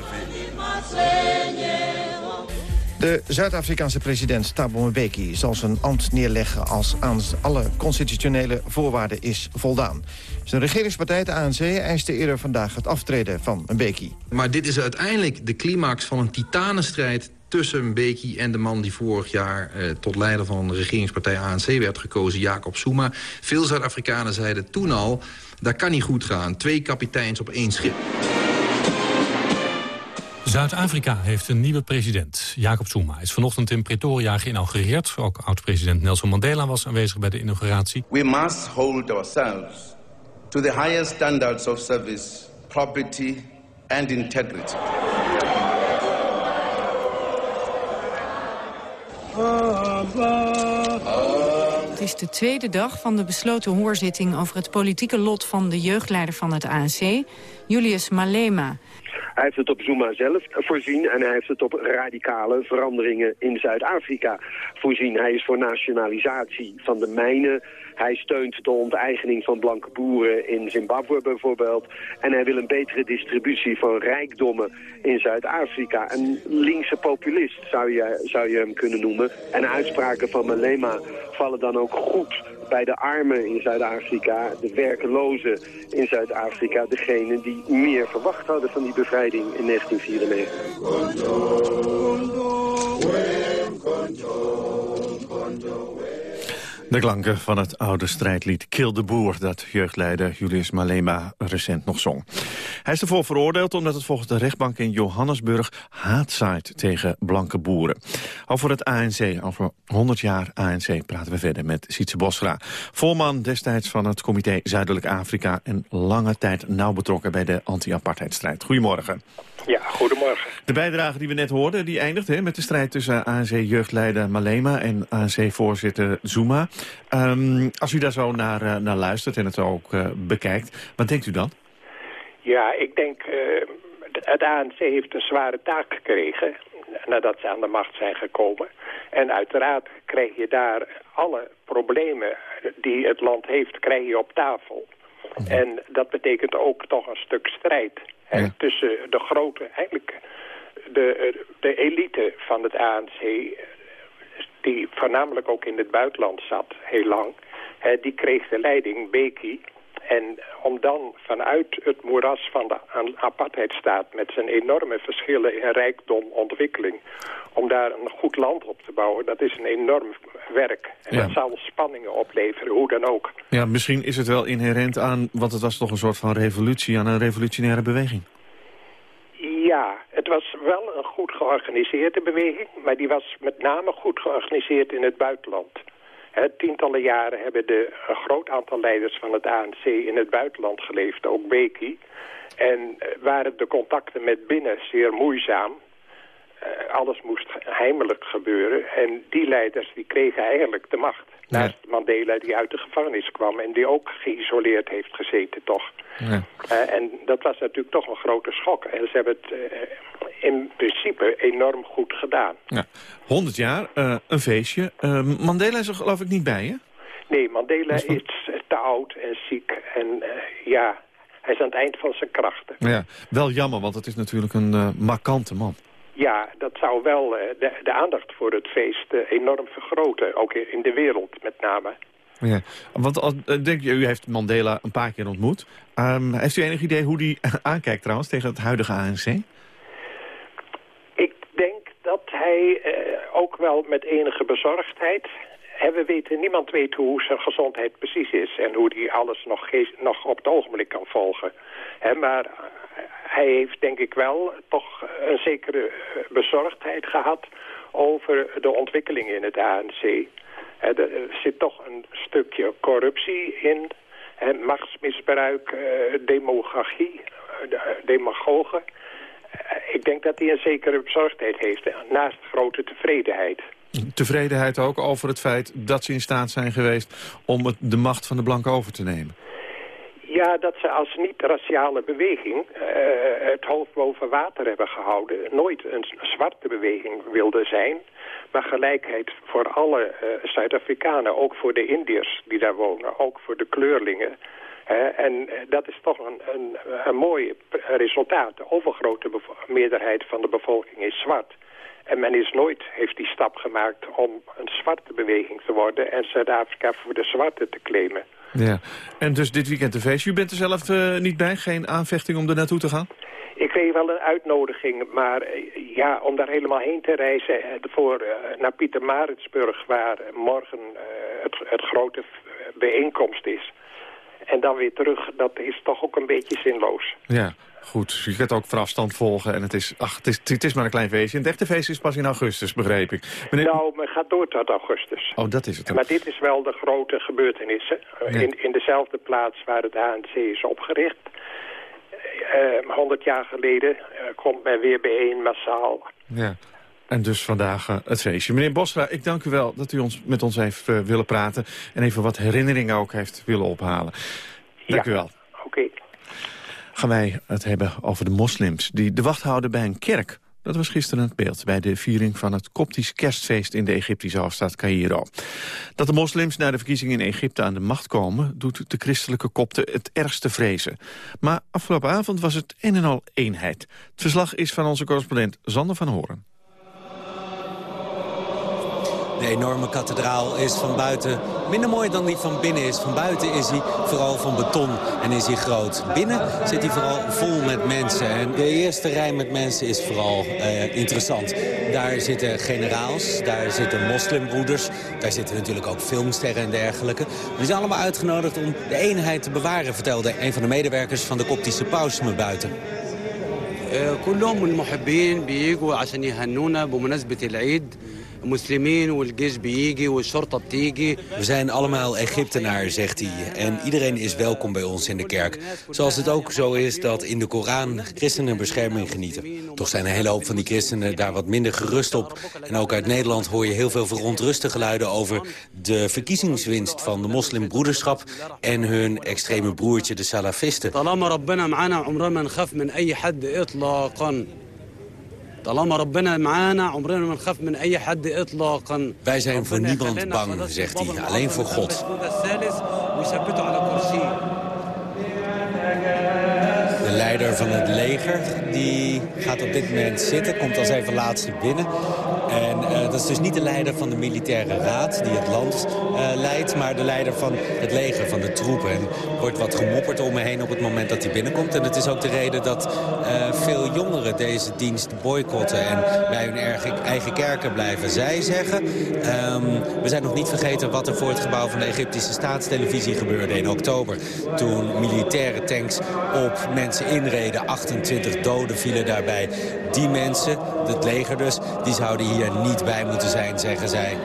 De Zuid-Afrikaanse president Thabo Mbeki zal zijn ambt neerleggen... als aan alle constitutionele voorwaarden is voldaan. Zijn regeringspartij, de ANC, eiste eerder vandaag het aftreden van Mbeki. Maar dit is uiteindelijk de climax van een titanenstrijd tussen Mbeki en de man die vorig jaar eh, tot leider van de regeringspartij ANC werd gekozen, Jacob Zuma. Veel Zuid-Afrikanen zeiden toen al, dat kan niet goed gaan. Twee kapiteins op één schip. Zuid-Afrika heeft een nieuwe president. Jacob Zuma is vanochtend in Pretoria geïnaugureerd. Ook oud-president Nelson Mandela was aanwezig bij de inauguratie. We must hold ourselves to the highest standards of service, property and integrity. Het is de tweede dag van de besloten hoorzitting over het politieke lot van de jeugdleider van het ANC, Julius Malema. Hij heeft het op Zuma zelf voorzien en hij heeft het op radicale veranderingen in Zuid-Afrika voorzien. Hij is voor nationalisatie van de mijnen. Hij steunt de onteigening van blanke boeren in Zimbabwe bijvoorbeeld. En hij wil een betere distributie van rijkdommen in Zuid-Afrika. Een linkse populist zou je, zou je hem kunnen noemen. En uitspraken van Malema vallen dan ook goed bij de armen in Zuid-Afrika, de werkelozen in Zuid-Afrika, degenen die meer verwacht hadden van die bevrijding in 1994. De klanken van het oude strijdlied Kill de Boer... dat jeugdleider Julius Malema recent nog zong. Hij is ervoor veroordeeld omdat het volgens de rechtbank in Johannesburg... haat zaait tegen blanke boeren. Over het ANC, over 100 jaar ANC, praten we verder met Sietse Bosra. Voorman destijds van het comité Zuidelijk Afrika... en lange tijd nauw betrokken bij de anti-apartheidstrijd. Goedemorgen. Ja, goedemorgen. De bijdrage die we net hoorden, die eindigt hè, met de strijd tussen ANC-jeugdleider Malema en ANC-voorzitter Zuma. Um, als u daar zo naar, uh, naar luistert en het ook uh, bekijkt, wat denkt u dan? Ja, ik denk, uh, het ANC heeft een zware taak gekregen nadat ze aan de macht zijn gekomen. En uiteraard krijg je daar alle problemen die het land heeft, krijg je op tafel. Mhm. En dat betekent ook toch een stuk strijd. Ja. tussen de grote, eigenlijk de, de elite van het ANC, die voornamelijk ook in het buitenland zat, heel lang, die kreeg de leiding, Beki. En om dan vanuit het moeras van de apartheidstaat met zijn enorme verschillen in rijkdom, ontwikkeling, om daar een goed land op te bouwen, dat is een enorm werk. En ja. dat zal spanningen opleveren, hoe dan ook. Ja, misschien is het wel inherent aan, want het was toch een soort van revolutie, aan een revolutionaire beweging. Ja, het was wel een goed georganiseerde beweging, maar die was met name goed georganiseerd in het buitenland. Tientallen jaren hebben de, een groot aantal leiders van het ANC in het buitenland geleefd, ook Beki. En waren de contacten met binnen zeer moeizaam. Uh, alles moest heimelijk gebeuren. En die leiders die kregen eigenlijk de macht. Ja. Naast Mandela die uit de gevangenis kwam en die ook geïsoleerd heeft gezeten toch. Ja. Uh, en dat was natuurlijk toch een grote schok. En ze hebben het uh, in principe enorm goed gedaan. Ja. 100 jaar, een feestje. Mandela is er geloof ik niet bij, hè? Nee, Mandela is te oud en ziek. En ja, hij is aan het eind van zijn krachten. Ja, wel jammer, want het is natuurlijk een markante man. Ja, dat zou wel de, de aandacht voor het feest enorm vergroten. Ook in de wereld met name. Ja, want als, denk je, u heeft Mandela een paar keer ontmoet. Um, heeft u enig idee hoe die aankijkt trouwens tegen het huidige ANC? Ik hij eh, ook wel met enige bezorgdheid. En we weten, niemand weet hoe zijn gezondheid precies is... en hoe hij alles nog, nog op het ogenblik kan volgen. Hè, maar hij heeft denk ik wel toch een zekere bezorgdheid gehad... over de ontwikkelingen in het ANC. Er zit toch een stukje corruptie in... Machtsmisbruik, demagogie, demagogen. Ik denk dat hij een zekere bezorgdheid heeft, naast grote tevredenheid. Tevredenheid ook over het feit dat ze in staat zijn geweest... om de macht van de blanken over te nemen. Ja, dat ze als niet-raciale beweging uh, het hoofd boven water hebben gehouden. Nooit een zwarte beweging wilde zijn. Maar gelijkheid voor alle uh, Zuid-Afrikanen, ook voor de Indiërs die daar wonen. Ook voor de kleurlingen. en eh, dat is toch een, een, een mooi resultaat. De overgrote meerderheid van de bevolking is zwart. En men is nooit, heeft die stap gemaakt om een zwarte beweging te worden... en Zuid-Afrika voor de zwarte te claimen. Ja, en dus dit weekend de feest. U bent er zelf uh, niet bij? Geen aanvechting om er naartoe te gaan? Ik kreeg wel een uitnodiging, maar uh, ja, om daar helemaal heen te reizen... Uh, voor, naar Pieter Maritsburg, waar morgen het, het grote bijeenkomst is... en dan weer terug, dat is toch ook een beetje zinloos. Ja, Goed, je kunt ook voor afstand volgen. En het is, ach, het is, het is maar een klein feestje. Het echte feest is pas in augustus, begreep ik. Meneer... Nou, men gaat door tot augustus. Oh, dat is het. Maar dit is wel de grote gebeurtenis. In, in dezelfde plaats waar het ANC is opgericht. Uh, 100 jaar geleden uh, komt men weer bijeen massaal. Ja. En dus vandaag uh, het feestje. Meneer Bosra, ik dank u wel dat u ons, met ons heeft uh, willen praten... en even wat herinneringen ook heeft willen ophalen. Dank ja. u wel. Oké gaan wij het hebben over de moslims die de wacht houden bij een kerk. Dat was gisteren het beeld bij de viering van het Koptisch kerstfeest in de Egyptische hoofdstad Cairo. Dat de moslims na de verkiezingen in Egypte aan de macht komen, doet de christelijke kopten het ergste vrezen. Maar afgelopen avond was het een en al eenheid. Het verslag is van onze correspondent Zander van Horen. De enorme kathedraal is van buiten minder mooi dan die van binnen is. Van buiten is hij vooral van beton en is hij groot. Binnen zit hij vooral vol met mensen. En de eerste rij met mensen is vooral uh, interessant. Daar zitten generaals, daar zitten moslimbroeders. Daar zitten natuurlijk ook filmsterren en dergelijke. Die zijn allemaal uitgenodigd om de eenheid te bewaren... vertelde een van de medewerkers van de koptische paus me buiten. كلهم المحبين بيجوا عشان يهنونا بمناسبة العيد we zijn allemaal Egyptenaar, zegt hij. En iedereen is welkom bij ons in de kerk. Zoals het ook zo is dat in de Koran christenen bescherming genieten. Toch zijn een hele hoop van die christenen daar wat minder gerust op. En ook uit Nederland hoor je heel veel verontruste geluiden... over de verkiezingswinst van de moslimbroederschap... en hun extreme broertje, de salafisten. طالما ربنا معانا عمرنا ما نخاف من اي حد اطلاقا Wij zijn voor niemand bang, zegt hij, alleen voor God. De leider van het leger die gaat op dit moment zitten, komt als even laatste binnen. En uh, dat is dus niet de leider van de militaire raad die het land uh, leidt... maar de leider van het leger, van de troepen. En wordt wat gemopperd om me heen op het moment dat hij binnenkomt. En het is ook de reden dat uh, veel jongeren deze dienst boycotten... en bij hun eigen kerken blijven. Zij zeggen, um, we zijn nog niet vergeten wat er voor het gebouw van de Egyptische staatstelevisie gebeurde in oktober. Toen militaire tanks op mensen inreden, 28 doden vielen daarbij. Die mensen, het leger dus, die zouden hier hier niet bij moeten zijn, zeggen zij.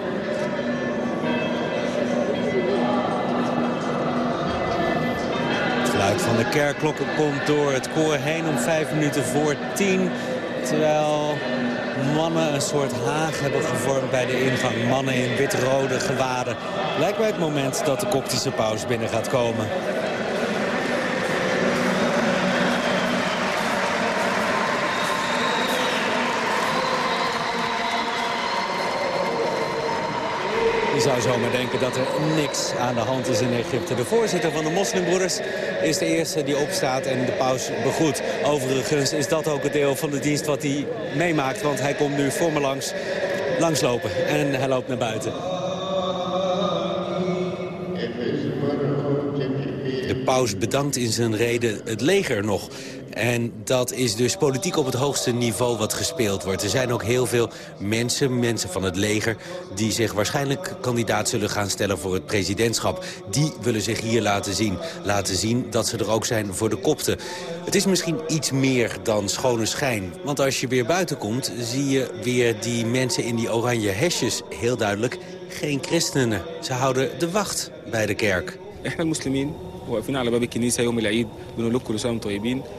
Het geluid van de kerkklokken komt door het koor heen om vijf minuten voor tien. Terwijl mannen een soort haag hebben gevormd bij de ingang. Mannen in wit-rode gewaden. Lijkt bij het moment dat de koptische paus binnen gaat komen. Zou zomaar denken dat er niks aan de hand is in Egypte. De voorzitter van de moslimbroeders is de eerste die opstaat en de paus begroet. Overigens is dat ook het deel van de dienst wat hij meemaakt. Want hij komt nu voor me langs, langslopen en hij loopt naar buiten. De paus bedankt in zijn reden het leger nog. En dat is dus politiek op het hoogste niveau wat gespeeld wordt. Er zijn ook heel veel mensen, mensen van het leger... die zich waarschijnlijk kandidaat zullen gaan stellen voor het presidentschap. Die willen zich hier laten zien. Laten zien dat ze er ook zijn voor de kopten. Het is misschien iets meer dan schone schijn. Want als je weer buiten komt, zie je weer die mensen in die oranje hesjes. Heel duidelijk, geen christenen. Ze houden de wacht bij de kerk.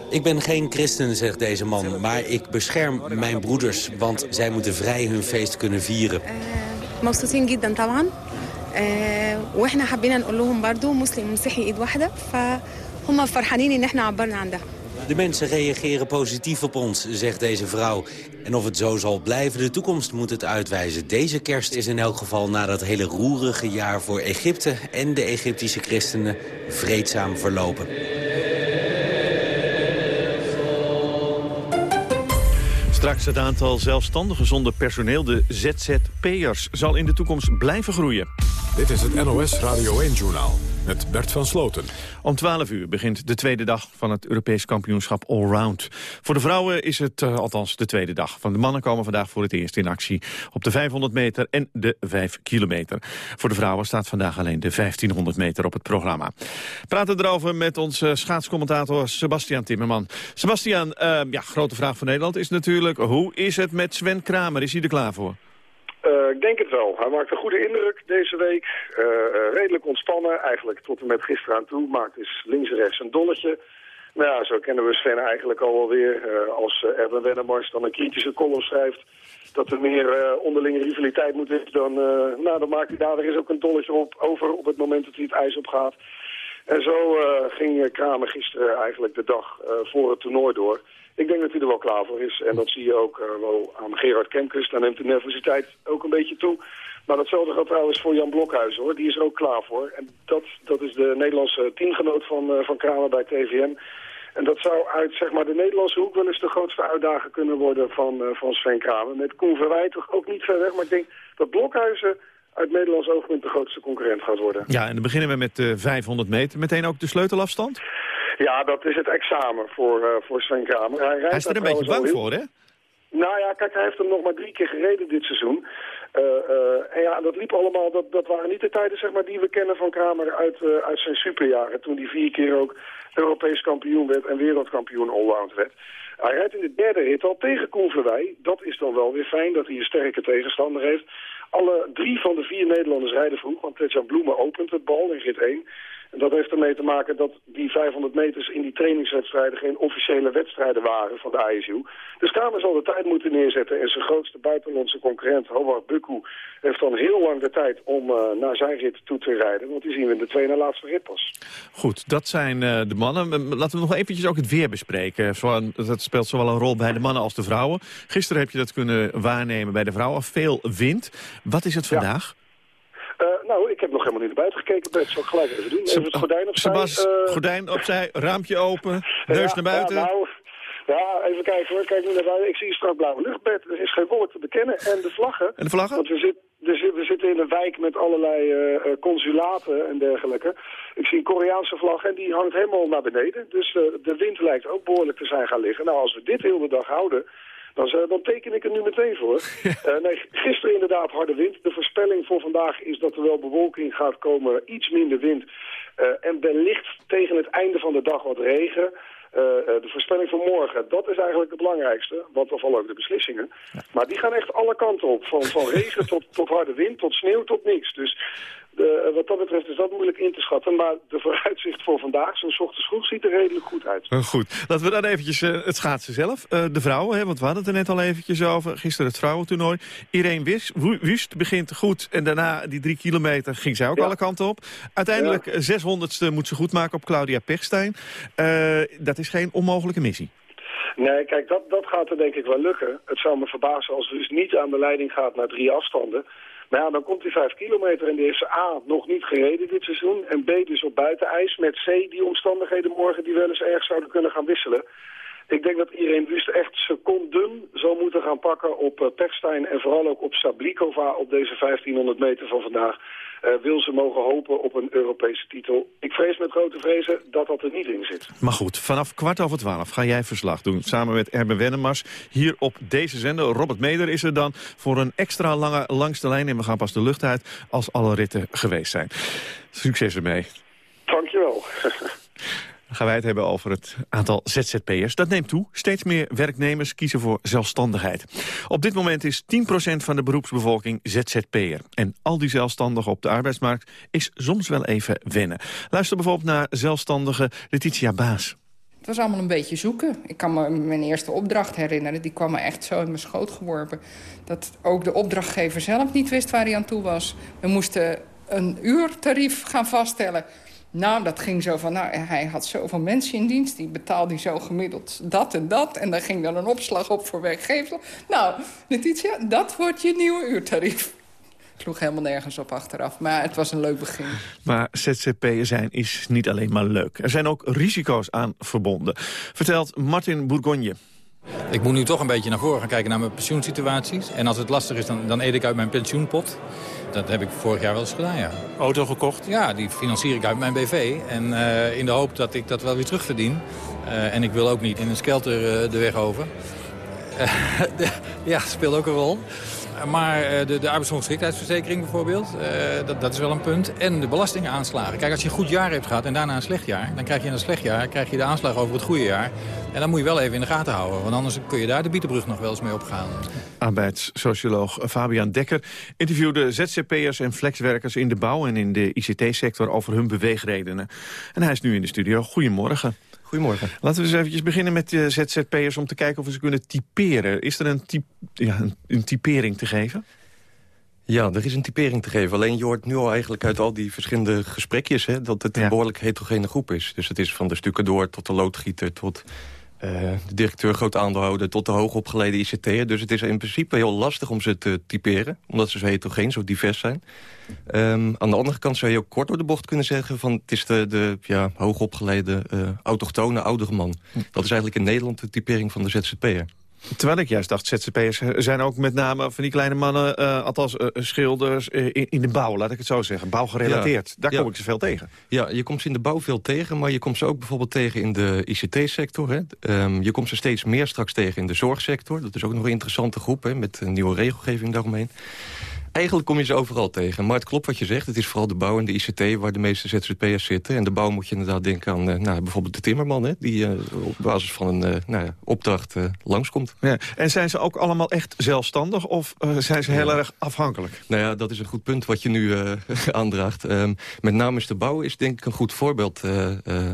Ik ben geen christen, zegt deze man, maar ik bescherm mijn broeders... want zij moeten vrij hun feest kunnen vieren. مبسوطين جدا طبعا آه، واحنا حبينا نقول لهم برضو مسلم ومسيحي ايد واحده فهم فرحانين ان احنا عبرنا عن ده De mensen reageren positief op ons, zegt deze vrouw. En of het zo zal blijven, de toekomst moet het uitwijzen. Deze kerst is in elk geval na dat hele roerige jaar voor Egypte... en de Egyptische christenen vreedzaam verlopen. Straks het aantal zelfstandigen zonder personeel, de ZZP'ers, zal in de toekomst blijven groeien. Dit is het NOS Radio 1-journaal met Bert van Sloten. Om 12 uur begint de tweede dag van het Europees kampioenschap Allround. Voor de vrouwen is het uh, althans de tweede dag. Van de mannen komen vandaag voor het eerst in actie op de 500 meter en de 5 kilometer. Voor de vrouwen staat vandaag alleen de 1500 meter op het programma. We praten erover met onze schaatscommentator Sebastian Timmerman. Sebastian, uh, ja, grote vraag van Nederland is natuurlijk... hoe is het met Sven Kramer? Is hij er klaar voor? Uh, ik denk het wel. Hij maakt een goede indruk deze week. Uh, uh, redelijk ontspannen, eigenlijk tot en met gisteren aan toe. Maakt dus links en rechts een dolletje. Nou ja, zo kennen we Sven eigenlijk al wel weer. als Erwin Wennemars dan een kritische column schrijft... dat er meer onderlinge rivaliteit moet zijn, dan, nou, dan maakt hij daar eens ook een dolletje op, over op het moment dat hij het ijs op gaat. En zo ging Kramer gisteren eigenlijk de dag voor het toernooi door... Ik denk dat hij er wel klaar voor is. En dat zie je ook uh, wel aan Gerard Kemkes. Daar neemt de nervositeit ook een beetje toe. Maar datzelfde geldt trouwens voor Jan Blokhuizen, hoor. Die is er ook klaar voor. En dat, dat is de Nederlandse teamgenoot van, uh, van Kramer bij TVM. En dat zou uit zeg maar, de Nederlandse hoek wel eens de grootste uitdaging kunnen worden van, uh, van Sven Kramer. Met Koen toch ook niet ver weg. Maar ik denk dat Blokhuizen uit Nederlands oogpunt de grootste concurrent gaat worden. Ja, en dan beginnen we met uh, 500 meter. Meteen ook de sleutelafstand? Ja, dat is het examen voor, uh, voor Sven Kramer. Hij, hij is er een beetje bang voor, hè? Nou ja, kijk, hij heeft hem nog maar drie keer gereden dit seizoen. Uh, uh, en ja, dat liep allemaal, dat, dat waren niet de tijden zeg maar, die we kennen van Kramer uit, uh, uit zijn superjaren. Toen hij vier keer ook Europees kampioen werd en wereldkampioen allround werd. Hij rijdt in de derde rit al tegen Koen Verwij. Dat is dan wel weer fijn dat hij een sterke tegenstander heeft. Alle drie van de vier Nederlanders rijden vroeg, want Tetjan Bloemen opent het bal in rit 1. En dat heeft ermee te maken dat die 500 meters in die trainingswedstrijden geen officiële wedstrijden waren van de ISU. Dus Kramer zal de tijd moeten neerzetten en zijn grootste buitenlandse concurrent, Howard Bukku, heeft dan heel lang de tijd om uh, naar zijn rit toe te rijden. Want die zien we in de tweede na laatste rit pas. Goed, dat zijn uh, de mannen. Laten we nog eventjes ook het weer bespreken. Zo, dat speelt zowel een rol bij de mannen als de vrouwen. Gisteren heb je dat kunnen waarnemen bij de vrouwen. Veel wind. Wat is het vandaag? Ja. Nou, ik heb nog helemaal niet naar buiten gekeken, Bert. Zal ik gelijk even doen. Even het gordijn opzij. Sebas, uh, gordijn opzij, raampje open, neus ja, naar buiten. Ja, nou, ja, even kijken hoor. Kijk nu naar buiten. Ik zie straks blauwe lucht, Bert. Er is geen wolk te bekennen. En de vlaggen. En de vlaggen? Want we, zit, we zitten in een wijk met allerlei uh, consulaten en dergelijke. Ik zie een Koreaanse vlag en die hangt helemaal naar beneden. Dus de wind lijkt ook behoorlijk te zijn gaan liggen. Nou, als we dit heel de dag houden... Dan, dan, teken ik er nu meteen voor. Uh, nee, gisteren inderdaad harde wind. De voorspelling voor vandaag is dat er wel bewolking gaat komen, iets minder wind. Uh, en wellicht tegen het einde van de dag wat regen. Uh, de voorspelling voor morgen, dat is eigenlijk het belangrijkste. Want dan vallen ook de beslissingen. Ja. Maar die gaan echt alle kanten op. Van, van regen tot, tot harde wind, tot sneeuw, tot niks. Dus de, wat dat betreft is dat moeilijk in te schatten. Maar de vooruitzicht voor vandaag, zo'n ochtends vroeg, ziet er redelijk goed uit. Uh, goed. Laten we dan eventjes uh, het schaatsen zelf. Uh, de vrouwen, hè, want we hadden het er net al eventjes over. Gisteren het vrouwentoernooi. Irene Wist, Wust begint goed. En daarna die drie kilometer ging zij ook ja. alle kanten op. Uiteindelijk ja. 600ste moet ze goed maken op Claudia Pechstein. dat is geen onmogelijke missie. Nee, kijk, dat, dat gaat er denk ik wel lukken. Het zou me verbazen als dus niet aan de leiding gaat naar drie afstanden. Maar ja, dan komt die vijf kilometer en die ze A, nog niet gereden dit seizoen. En B, dus op buitenijs met C, die omstandigheden morgen die wel eens erg zouden kunnen gaan wisselen. Ik denk dat Irene Wust echt seconden zou moeten gaan pakken op uh, Pechstein... en vooral ook op Sablikova op deze 1500 meter van vandaag. Uh, wil ze mogen hopen op een Europese titel. Ik vrees met grote vrezen dat dat er niet in zit. Maar goed, vanaf kwart over twaalf ga jij verslag doen... samen met Erben Wennemars hier op deze zender. Robert Meder is er dan voor een extra lange langste lijn... en we gaan pas de lucht uit als alle ritten geweest zijn. Succes ermee. Gaan wij het hebben over het aantal ZZP'ers. Dat neemt toe. Steeds meer werknemers kiezen voor zelfstandigheid. Op dit moment is 10% van de beroepsbevolking ZZP'er. En al die zelfstandigen op de arbeidsmarkt is soms wel even wennen. Luister bijvoorbeeld naar zelfstandige Letitia Baas. Het was allemaal een beetje zoeken. Ik kan me mijn eerste opdracht herinneren. Die kwam me echt zo in mijn schoot geworpen. Dat ook de opdrachtgever zelf niet wist waar hij aan toe was. We moesten een uurtarief gaan vaststellen. Nou, dat ging zo van, nou, hij had zoveel mensen in dienst... die betaalde hij zo gemiddeld dat en dat. En daar ging dan een opslag op voor werkgever. Nou, Letitia, dat wordt je nieuwe uurtarief. Sloeg helemaal nergens op achteraf, maar het was een leuk begin. Maar ZZP'er zijn is niet alleen maar leuk. Er zijn ook risico's aan verbonden, vertelt Martin Bourgogne. Ik moet nu toch een beetje naar voren gaan kijken naar mijn pensioensituaties. En als het lastig is, dan, dan eet ik uit mijn pensioenpot. Dat heb ik vorig jaar wel eens gedaan, ja. Auto gekocht? Ja, die financier ik uit mijn BV. En uh, in de hoop dat ik dat wel weer terugverdien. Uh, en ik wil ook niet in een skelter uh, de weg over. ja, speelt ook een rol. Maar eh, de, de arbeidsongeschiktheidsverzekering bijvoorbeeld, uh, dat, dat, is wel een punt. En de belastingaanslagen. Kijk, als je een goed jaar hebt gehad en daarna een slecht jaar... dan krijg je in een slecht jaar krijg je de aanslag over het goede jaar. En dan moet je wel even in de gaten houden. Want anders kun je daar de bietenbrug nog wel eens mee opgaan. Arbeidssocioloog Fabian Dekker interviewde ZZP'ers en flexwerkers in de bouw... en in de ICT-sector over hun beweegredenen. En hij is nu in de studio. Goedemorgen. Goedemorgen. Laten we eens eventjes beginnen met de ZZP'ers om te kijken of we ze kunnen typeren. Is er een, ja, een, een typering te geven? Ja, er is een typering te geven. Alleen je hoort nu al eigenlijk uit al die verschillende gesprekjes... Hè, dat het een behoorlijk heterogene groep is. Dus het is van de stukken tot de loodgieter... tot de directeur groot aandeelhouder tot de hoogopgeleide ICT'er. Dus het is in principe heel lastig om ze te typeren. Omdat ze zo heterogeen, zo divers zijn. Um, aan de andere kant zou je ook kort door de bocht kunnen zeggen... van het is de, de ja, hoogopgeleide, uh, autochtone oudere man. Dat is eigenlijk in Nederland de typering van de ZZP'er. Terwijl ik juist dacht, ZZP'ers zijn ook met name van die kleine mannen... Uh, althans uh, schilders uh, in, in, de bouw, laat ik het zo zeggen. Bouwgerelateerd. Ja, Daar kom ik ze veel tegen. Ja, je komt ze in de bouw veel tegen... maar je komt ze ook bijvoorbeeld tegen in de ICT-sector. Um, je komt ze steeds meer straks tegen in de zorgsector. Dat is ook nog een interessante groep, hè, met een nieuwe regelgeving daaromheen. Eigenlijk kom je ze overal tegen. Maar het klopt wat je zegt. Het is vooral de bouw en de ICT waar de meeste ZZP'ers zitten. En de bouw moet je inderdaad denken aan uh, nou, bijvoorbeeld de timmerman... Hè, die uh, op basis van een uh, nou, opdracht langskomt. Ja. En zijn ze ook allemaal echt zelfstandig of zijn ze heel ja. erg afhankelijk? Nou ja, dat is een goed punt wat je nu aandraagt. Um, met name is de bouw is denk ik een goed voorbeeld...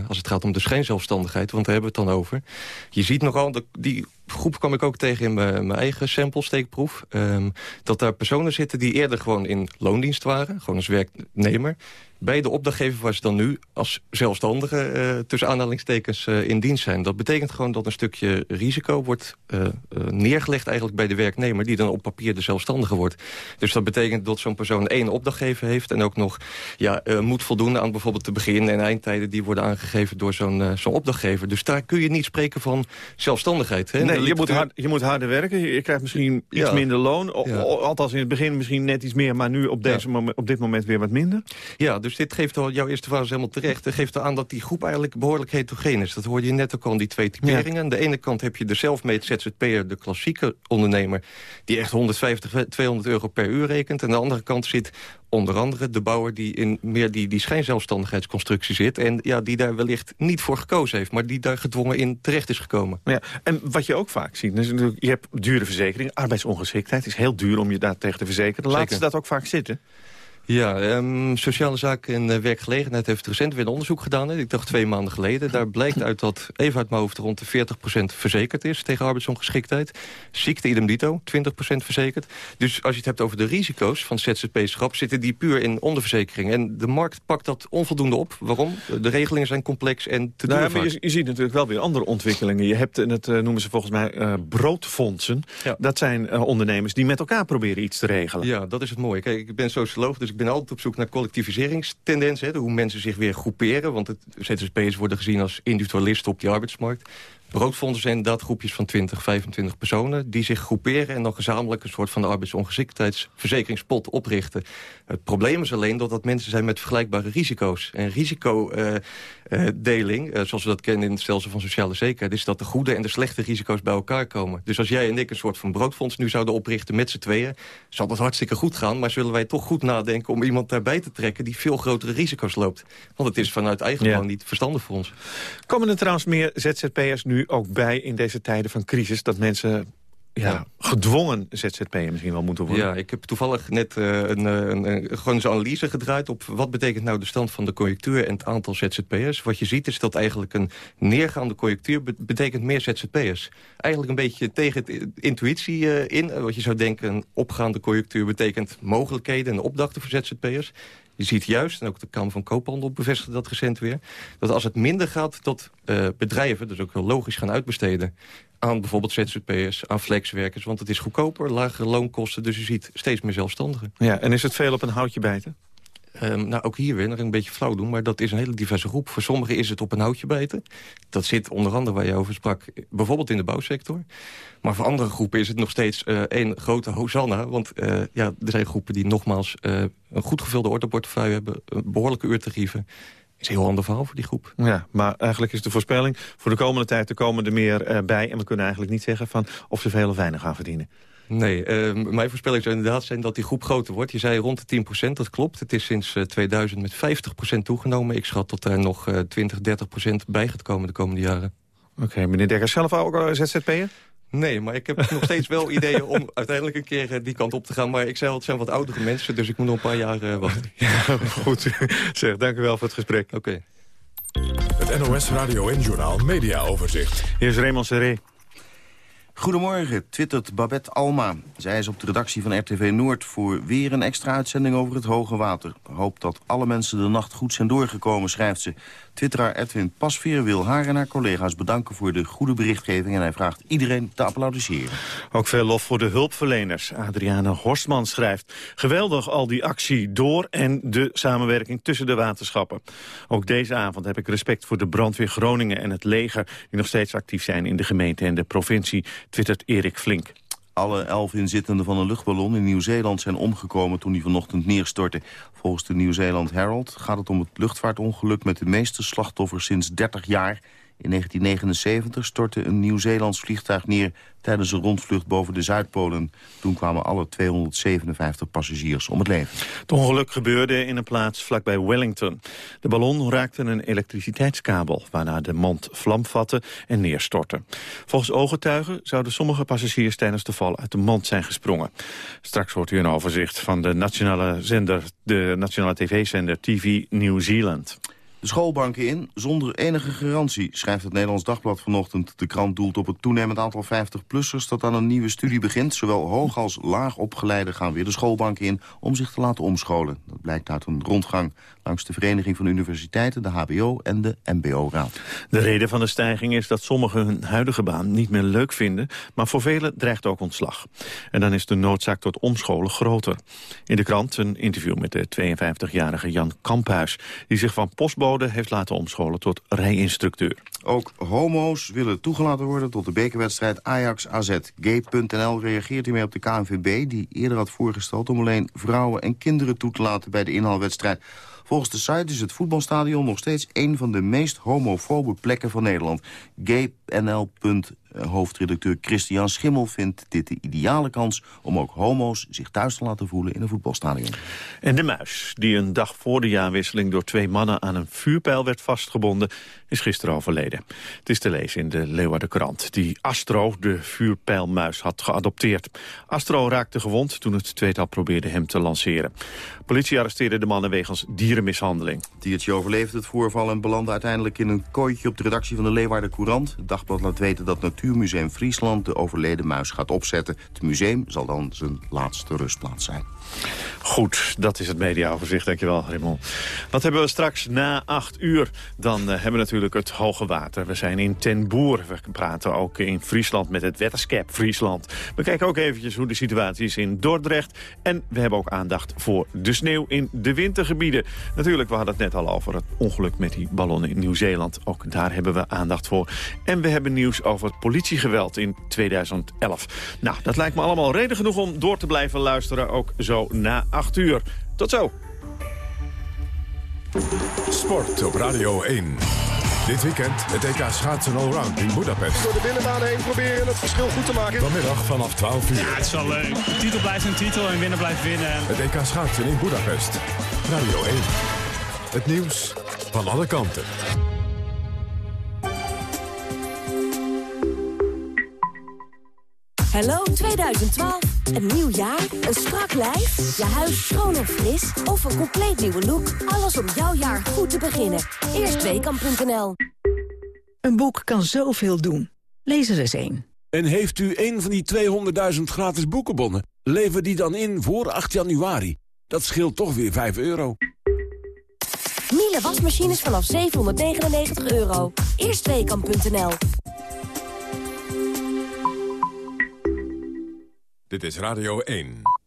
als het gaat om de schijnzelfstandigheid, want daar hebben we het dan over. Je ziet nogal, de, die groep kwam ik ook tegen in mijn eigen sample-steekproef. Um, dat daar personen zitten die eerder gewoon in loondienst waren. Gewoon als werknemer bij de opdrachtgever waar ze dan nu als zelfstandige uh, tussen aanhalingstekens uh, in dienst zijn. Dat betekent gewoon dat een stukje risico wordt uh, neergelegd eigenlijk bij de werknemer... die dan op papier de zelfstandige wordt. Dus dat betekent dat zo'n persoon één opdrachtgever heeft... en ook nog ja, moet voldoen aan bijvoorbeeld de begin- en eindtijden... die worden aangegeven door zo'n zo'n opdrachtgever. Dus daar kun je niet spreken van zelfstandigheid. Hè? Nee, je moet, hard, je moet harder werken. Je krijgt misschien iets minder loon. Ja. Althans in het begin misschien net iets meer... maar nu op, deze ja. moment, op dit moment weer wat minder. Ja, dus dus dit geeft al, jouw eerste fase helemaal terecht. Het geeft al aan dat die groep eigenlijk behoorlijk heterogeen is. Dat hoorde je net ook al in die twee typeringen. Ja. Aan de ene kant heb je de zelfmade ZZP'er, de klassieke ondernemer... die echt 150, 200 euro per uur rekent. En aan de andere kant zit onder andere de bouwer die in meer die, die schijnzelfstandigheidsconstructie zit... en ja, die daar wellicht niet voor gekozen heeft... maar die daar gedwongen in terecht is gekomen. Ja, en wat je ook vaak ziet, is natuurlijk, je hebt dure verzekeringen... arbeidsongeschiktheid is heel duur om je daar tegen te verzekeren. Laten ze dat ook vaak zitten? Ja, um, Sociale Zaken en uh, Werkgelegenheid heeft recent weer een onderzoek gedaan. Hè, ik dacht twee maanden geleden. Daar blijkt uit dat, even uit mijn hoofd, rond de 40% verzekerd is tegen arbeidsongeschiktheid. Ziekte idem dito, 20% verzekerd. Dus als je het hebt over de risico's van ZZP-schap... zitten die puur in onderverzekering. En de markt pakt dat onvoldoende op. Waarom? De regelingen zijn complex en te duur nou, ja, je, je, ziet natuurlijk wel weer andere ontwikkelingen. Je hebt, en dat uh, noemen ze volgens mij, uh, broodfondsen. Ja. Dat zijn ondernemers die met elkaar proberen iets te regelen. Ja, dat is het mooie. Kijk, ik ben socioloog, dus ik ben altijd op zoek naar collectiviseringstendensen. Hoe mensen zich weer groeperen. Want het ZZP'ers worden gezien als individualisten op die arbeidsmarkt. broodfondsen zijn inderdaad groepjes van 20, 25 personen... die zich groeperen en dan gezamenlijk een soort van arbeidsongeschiktheidsverzekeringspot oprichten. Het probleem is alleen dat dat mensen zijn met vergelijkbare risico's. En risicodeling, uh, zoals we dat kennen in het stelsel van sociale zekerheid... is dat de goede en de slechte risico's bij elkaar komen. Dus als jij en ik een soort van broodfonds nu zouden oprichten met z'n tweeën... zal dat hartstikke goed gaan, maar zullen wij toch goed nadenken... om iemand daarbij te trekken die veel grotere risico's loopt. Want het is vanuit eigen ja. niet verstandig voor ons. Komen er trouwens meer ZZP'ers nu ook bij in deze tijden van crisis... dat mensen ja, gedwongen ZZP'er misschien wel moeten worden. Ja, ik heb toevallig net uh, een, een, een, gewoon zo'n analyse gedraaid... op wat betekent nou de stand van de conjunctuur en het aantal ZZP'ers. Wat je ziet is dat eigenlijk een neergaande conjunctuur... betekent meer ZZP'ers. Eigenlijk een beetje tegen het intuïtie uh, in. Wat je zou denken, een opgaande conjunctuur betekent mogelijkheden... en opdrachten voor ZZP'ers. Je ziet juist, en ook de Kamer van Koophandel bevestigde dat recent weer... dat als het minder gaat uh, bedrijven, dus ook heel logisch gaan uitbesteden... aan bijvoorbeeld ZZP'ers, aan flexwerkers... want het is goedkoper, lagere loonkosten, dus je ziet steeds meer zelfstandigen. Ja, en is het veel op een houtje bijten? Um, nou, ook hier weer, nog een beetje flauw doen, maar dat is een hele diverse groep. Voor sommigen is het op een houtje bijten. Dat zit onder andere waar je over sprak, bijvoorbeeld in de bouwsector. Maar voor andere groepen is het nog steeds uh, één grote hosanna. Want uh, ja, er zijn groepen die nogmaals uh, een goed gevulde ordeportefeuille hebben... behoorlijke uurtarieven is een heel ander verhaal voor die groep. Ja, maar eigenlijk is de voorspelling voor de komende tijd... er komen er meer bij en we kunnen eigenlijk niet zeggen... van of ze veel of weinig gaan verdienen. Nee, uh, mijn voorspelling zou inderdaad zijn dat die groep groter wordt. Je zei rond de 10% dat klopt. Het is sinds uh, 2000 met 50% toegenomen. Ik schat dat er nog uh, 20, 30% bij gaat komen de komende jaren. Oké, okay, meneer Dekker, zelf ook ZZP'er? Nee, maar ik heb nog steeds wel ideeën om uiteindelijk een keer uh, die kant op te gaan. Maar ik zei al, het zijn wat oudere mensen, dus ik moet nog een paar jaar uh, wachten. Ja, goed. Zeg, dank u wel voor het gesprek. Oké. Okay. Het NOS Radio en Journaal Media Overzicht. Hier is Raymond Serré. Goedemorgen, twittert Babette Alma. Zij is op de redactie van RTV Noord voor weer een extra uitzending over het hoge water. Hoop dat alle mensen de nacht goed zijn doorgekomen, schrijft ze. Twitteraar Edwin Pasveer wil haar en haar collega's bedanken voor de goede berichtgeving... en hij vraagt iedereen te applaudisseren. Ook veel lof voor de hulpverleners. Adriana Horstman schrijft... Geweldig al die actie door en de samenwerking tussen de waterschappen. Ook deze avond heb ik respect voor de brandweer Groningen en het leger... die nog steeds actief zijn in de gemeente en de provincie, twittert Erik Flink. Alle elf inzittenden van een luchtballon in Nieuw-Zeeland zijn omgekomen toen die vanochtend neerstortte. Volgens de Nieuw-Zeeland Herald gaat het om het luchtvaartongeluk met de meeste slachtoffers sinds 30 jaar. In 1979 stortte een Nieuw-Zeelands vliegtuig neer tijdens een rondvlucht boven de Zuidpolen. Toen kwamen alle 257 passagiers om het leven. Het ongeluk gebeurde in een plaats vlakbij Wellington. De ballon raakte een elektriciteitskabel, waarna de mand vlam vatte en neerstortte. Volgens ooggetuigen zouden sommige passagiers tijdens de val uit de mand zijn gesprongen. Straks hoort u een overzicht van de nationale zender, de nationale tv-zender TV New Zealand. De schoolbanken in zonder enige garantie, schrijft het Nederlands Dagblad vanochtend. De krant doelt op het toenemend aantal 50-plussers dat aan een nieuwe studie begint. Zowel hoog als laag opgeleiden gaan weer de schoolbanken in om zich te laten omscholen. Dat blijkt uit een rondgang langs de Vereniging van Universiteiten, de HBO en de MBO-raad. De reden van de stijging is dat sommigen hun huidige baan niet meer leuk vinden, maar voor velen dreigt ook ontslag. En dan is de noodzaak tot omscholen groter. In de krant een interview met de 52-jarige Jan Kamphuis, die zich van postbode heeft laten omscholen tot rijinstructeur. Ook homo's willen toegelaten worden tot de bekerwedstrijd Ajax-AZ. Gay.nl reageert hiermee op de KNVB... die eerder had voorgesteld om alleen vrouwen en kinderen toe te laten bij de inhaalwedstrijd. Volgens de site is het voetbalstadion nog steeds een van de meest homofobe plekken van Nederland. Gay.nl eh, hoofdredacteur Christian Schimmel vindt dit de ideale kans... om ook homo's zich thuis te laten voelen in een voetbalstadion. En de muis, die een dag voor de jaarwisseling... door twee mannen aan een vuurpijl werd vastgebonden, is gisteren overleden. Het is te lezen in de Leeuwardenkrant, die Astro, de vuurpijlmuis, had geadopteerd. Astro raakte gewond toen het tweetal probeerde hem te lanceren. Politie arresteerde de mannen wegens dierenmishandeling. Het diertje overleefde het voorval en belandde uiteindelijk in een kooitje... op de redactie van de Leeuwarden Courant. Het dagblad laat weten dat Natuurmuseum Friesland de overleden muis gaat opzetten. Het museum zal dan zijn laatste rustplaats zijn. Goed, dat is het mediaoverzicht. Dankjewel, Raymond. Wat hebben we straks na acht uur? Dan uh, hebben we natuurlijk het hoge water. We zijn in Ten Boer. We praten ook in Friesland met het Wetterscap Friesland. We kijken ook eventjes hoe de situatie is in Dordrecht. En we hebben ook aandacht voor de sneeuw in de wintergebieden. Natuurlijk, we hadden het net al over het ongeluk met die ballonnen in Nieuw-Zeeland. Ook daar hebben we aandacht voor. En we hebben nieuws over het politiegeweld in 2011. Nou, dat lijkt me allemaal reden genoeg om door te blijven luisteren. Ook zo na 8 uur. Tot zo. Sport op Radio 1. Dit weekend het EK schaatsen allround in Budapest. Door de binnenbaan heen proberen het verschil goed te maken. Vanmiddag vanaf 12 uur. Ja, het is wel leuk. De titel blijft een titel en winnen blijft winnen. Het EK schaatsen in Budapest. Radio 1. Het nieuws van alle kanten. Hallo 2012. Een nieuw jaar, een strak lijf, je huis schoon en fris of een compleet nieuwe look. Alles om jouw jaar goed te beginnen. Eerstweekam.nl Een boek kan zoveel doen. Lees er eens één. En heeft u een van die 200.000 gratis boekenbonnen? Lever die dan in voor 8 januari. Dat scheelt toch weer 5 euro. Miele wasmachines vanaf 799 euro. Eerstweekam.nl Dit is Radio 1.